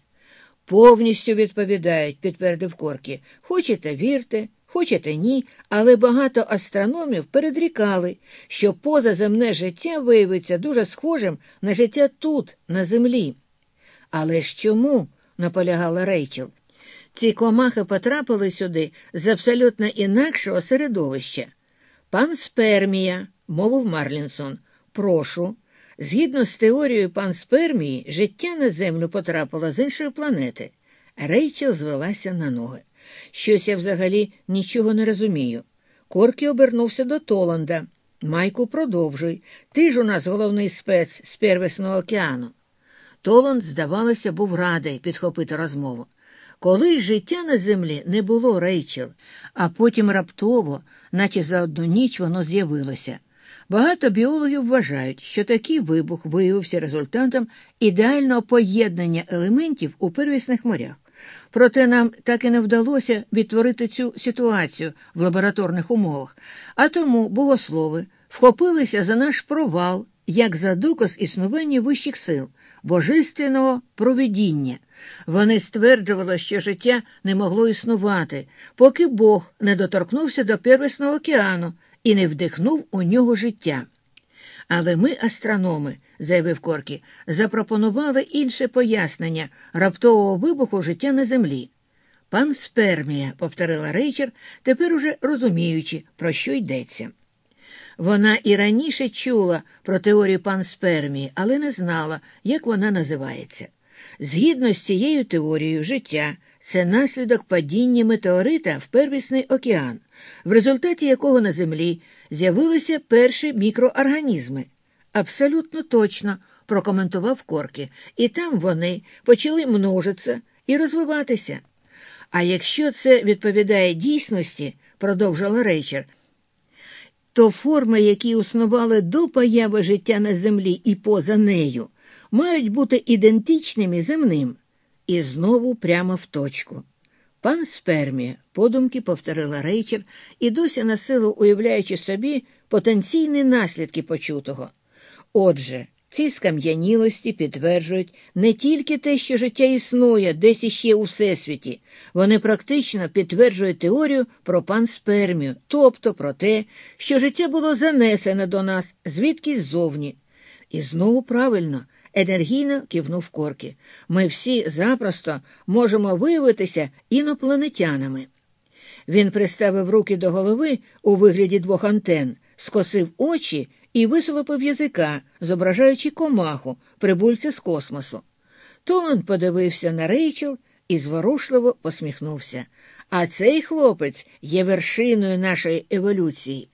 Повністю відповідають, підтвердив Коркі. Хочете вірте, хочете ні, але багато астрономів передрікали, що позаземне життя виявиться дуже схожим на життя тут, на землі. Але ж чому? наполягала Рейчел. Ці комахи потрапили сюди з абсолютно інакшого середовища. Пан Спермія, мовив Марлінсон, прошу. Згідно з теорією пан Спермії, життя на землю потрапило з іншої планети. Рейчел звелася на ноги. Щось я взагалі нічого не розумію. Коркі обернувся до Толанда. Майку, продовжуй. Ти ж у нас головний спец з Первісного океану. Толанд, здавалося, був радий підхопити розмову. Коли життя на землі не було Рейчел, а потім раптово, наче за одну ніч, воно з'явилося. Багато біологів вважають, що такий вибух виявився результатом ідеального поєднання елементів у первісних морях. Проте нам так і не вдалося відтворити цю ситуацію в лабораторних умовах, а тому богослови вхопилися за наш провал як за доказ існування вищих сил божественного провидіння. Вони стверджували, що життя не могло існувати, поки Бог не доторкнувся до первісного океану і не вдихнув у нього життя. Але ми, астрономи, заявив Коркі, запропонували інше пояснення раптового вибуху життя на землі. Пан Спермія, повторила Рейчер, тепер уже розуміючи, про що йдеться. Вона і раніше чула про теорію панспермії, але не знала, як вона називається. Згідно з цією теорією, життя це наслідок падіння метеорита в первісний океан, в результаті якого на землі з'явилися перші мікроорганізми. Абсолютно точно, прокоментував Корки, і там вони почали множитися і розвиватися. А якщо це відповідає дійсності, продовжила Рейчер то форми, які існували до появи життя на землі і поза нею, мають бути ідентичними земним. І знову прямо в точку. Пан Спермія, подумки повторила Рейчер і досі на силу уявляючи собі потенційні наслідки почутого. Отже, ці скам'янілості підтверджують не тільки те, що життя існує десь іще у всесвіті, вони практично підтверджують теорію про панспермію, тобто про те, що життя було занесене до нас звідки ззовні. І знову правильно, енергійно кивнув Корки. Ми всі запросто можемо виявитися інопланетянами. Він приставив руки до голови у вигляді двох антен, скосив очі і висолопив язика, зображаючи комаху, прибульця з космосу. Толан подивився на Рейчел і зворушливо посміхнувся. А цей хлопець є вершиною нашої еволюції.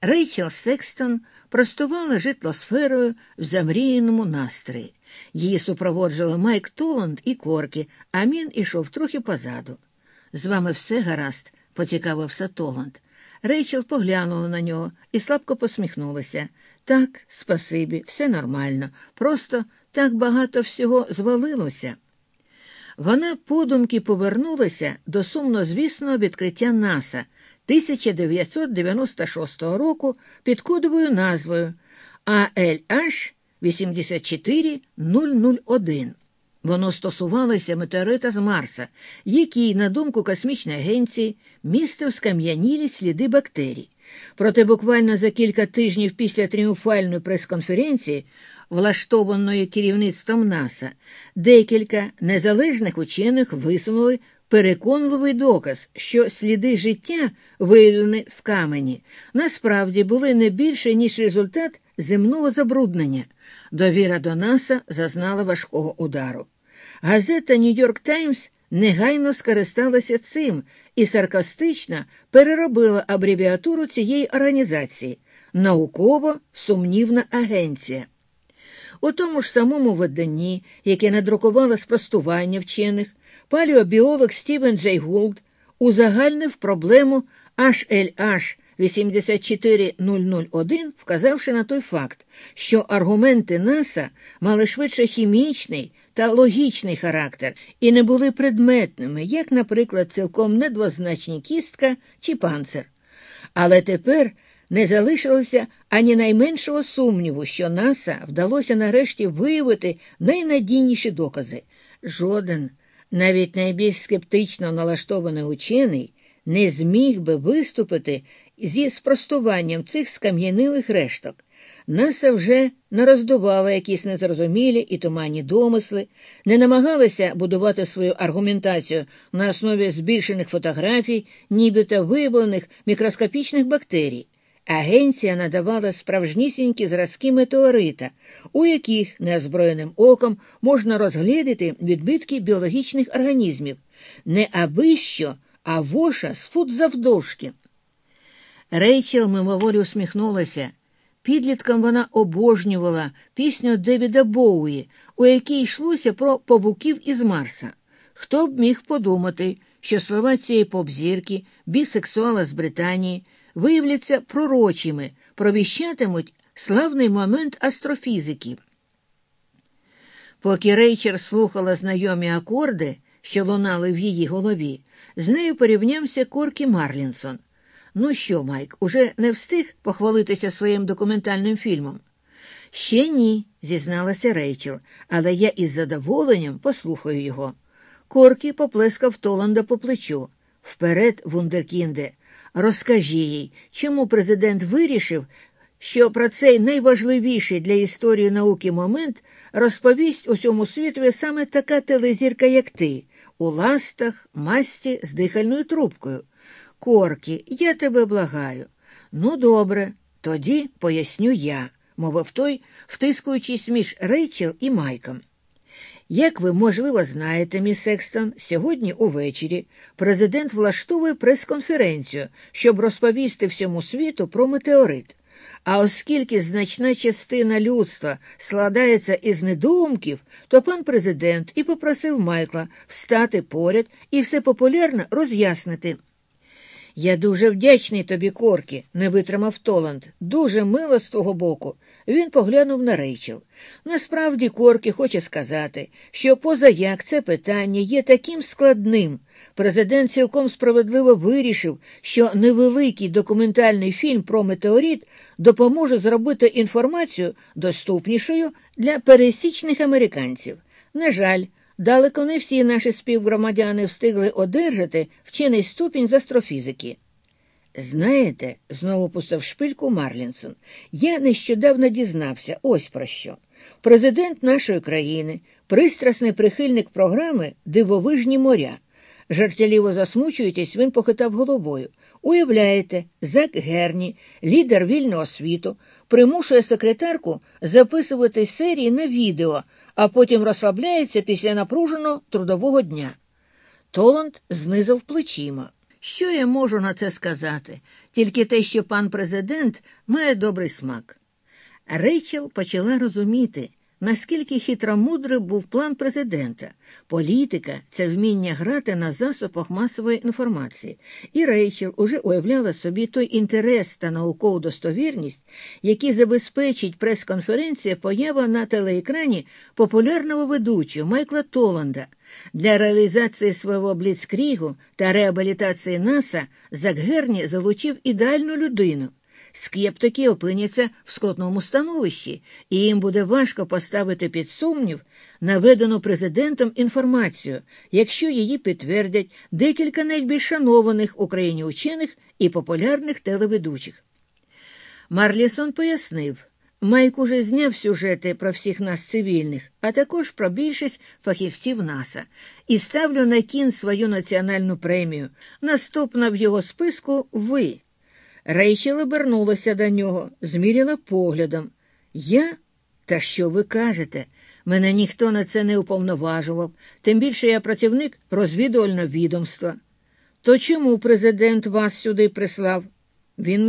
Рейчел Секстон простувала житлосферою в замріяному настрої. Її супроводжували Майк Толанд і Коркі, а він ішов трохи позаду. З вами все гаразд, поцікавився Толанд. Рейчел поглянула на нього і слабко посміхнулася. Так, спасибі, все нормально. Просто так багато всього звалилося. вона подумки повернулася до сумнозвісного відкриття НАСА 1996 року під кодовою назвою ALH 84001. Воно стосувалося метеорита з Марса, який, на думку космічної агенції, містив скам'янілі сліди бактерій. Проте буквально за кілька тижнів після тріумфальної прес-конференції, влаштованої керівництвом НАСА, декілька незалежних учених висунули переконливий доказ, що сліди життя, виявлені в камені, насправді були не більше, ніж результат земного забруднення. Довіра до НАСА зазнала важкого удару. Газета Нью-Йорк Таймс негайно скористалася цим і саркастично переробила абревіатуру цієї організації науково сумнівна агенція. У тому ж самому виданні, яке надрукувало спростування вчених, палеобіолог Стівен Джей Гулд узагальнив проблему HLH 84001, вказавши на той факт, що аргументи НАСА мали швидше хімічний та логічний характер і не були предметними, як, наприклад, цілком недвозначні кістка чи панцир. Але тепер не залишилося ані найменшого сумніву, що НАСА вдалося нарешті виявити найнадійніші докази. Жоден, навіть найбільш скептично налаштований учений, не зміг би виступити зі спростуванням цих скам'янилих решток. Наса вже не роздувала якісь незрозумілі і туманні домисли, не намагалася будувати свою аргументацію на основі збільшених фотографій, нібито виявлених мікроскопічних бактерій. Агенція надавала справжнісінькі зразки метеорита, у яких неозброєним оком можна розглядати відбитки біологічних організмів, не аби що, а воша з фут завдовжки. Рейчел мимоволі усміхнулася. Підлітком вона обожнювала пісню Девіда Боуї, у якій йшлося про павуків із Марса. Хто б міг подумати, що слова цієї попзірки, бісексуала з Британії, виявляться пророчими, провіщатимуть славний момент астрофізики. Поки Рейчер слухала знайомі акорди, що лунали в її голові, з нею порівнявся Коркі Марлінсон. Ну що, Майк, уже не встиг похвалитися своїм документальним фільмом? Ще ні, зізналася Рейчел, але я із задоволенням послухаю його. Коркі поплескав Толанда по плечу. Вперед, Вундеркінде, розкажи їй, чому президент вирішив, що про цей найважливіший для історії науки момент розповість усьому світові саме така телезірка, як ти, у ластах, масті з дихальною трубкою. Коркі, я тебе благаю. Ну, добре, тоді поясню я, мовив той, втискуючись між Рейчел і Майком. Як ви, можливо, знаєте, міс Секстон, сьогодні увечері президент влаштовує прес-конференцію, щоб розповісти всьому світу про метеорит. А оскільки значна частина людства складається із недумків, то пан президент і попросив Майкла встати поряд і все популярно роз'яснити. Я дуже вдячний тобі, Коркі, не витримав Толанд. Дуже мило з того боку. Він поглянув на Рейчел. Насправді, Коркі хоче сказати, що позаяк це питання є таким складним. Президент цілком справедливо вирішив, що невеликий документальний фільм про метеорит допоможе зробити інформацію доступнішою для пересічних американців. На жаль, далеко не всі наші співгромадяни встигли одержати вчений ступінь з астрофізики. Знаєте, знову пустив шпильку Марлінсон, я нещодавно дізнався ось про що. Президент нашої країни, пристрасний прихильник програми Дивовижні моря. Жартяліво засмучуючись, він похитав головою. Уявляєте, Зак Герні, лідер вільного світу, примушує секретарку записувати серії на відео, а потім розслабляється після напруженого трудового дня. Толанд знизав плечима. Що я можу на це сказати? Тільки те, що пан президент має добрий смак. Рейчел почала розуміти, наскільки хитромудрий був план президента. Політика це вміння грати на засобах масової інформації, і Рейчел уже уявляла собі той інтерес та наукову достовірність, які забезпечить прес-конференція поява на телеекрані популярного ведучого Майкла Толанда. Для реалізації свого бліцкрігу та реабілітації НАСА Закгерні залучив ідеальну людину. Скептики опиняться в скрутному становищі, і їм буде важко поставити під сумнів наведену президентом інформацію, якщо її підтвердять декілька найбільш шанованих Україні учених і популярних телеведучих. Марлісон пояснив, Майк уже зняв сюжети про всіх нас цивільних, а також про більшість фахівців НАСА, і ставлю на кін свою національну премію. Наступна в його списку ви. Рейчел обернулася до нього, зміряла поглядом. Я? Та що ви кажете? Мене ніхто на це не уповноважував, тим більше я працівник розвідувального відомства. То чому президент вас сюди прислав? Він мені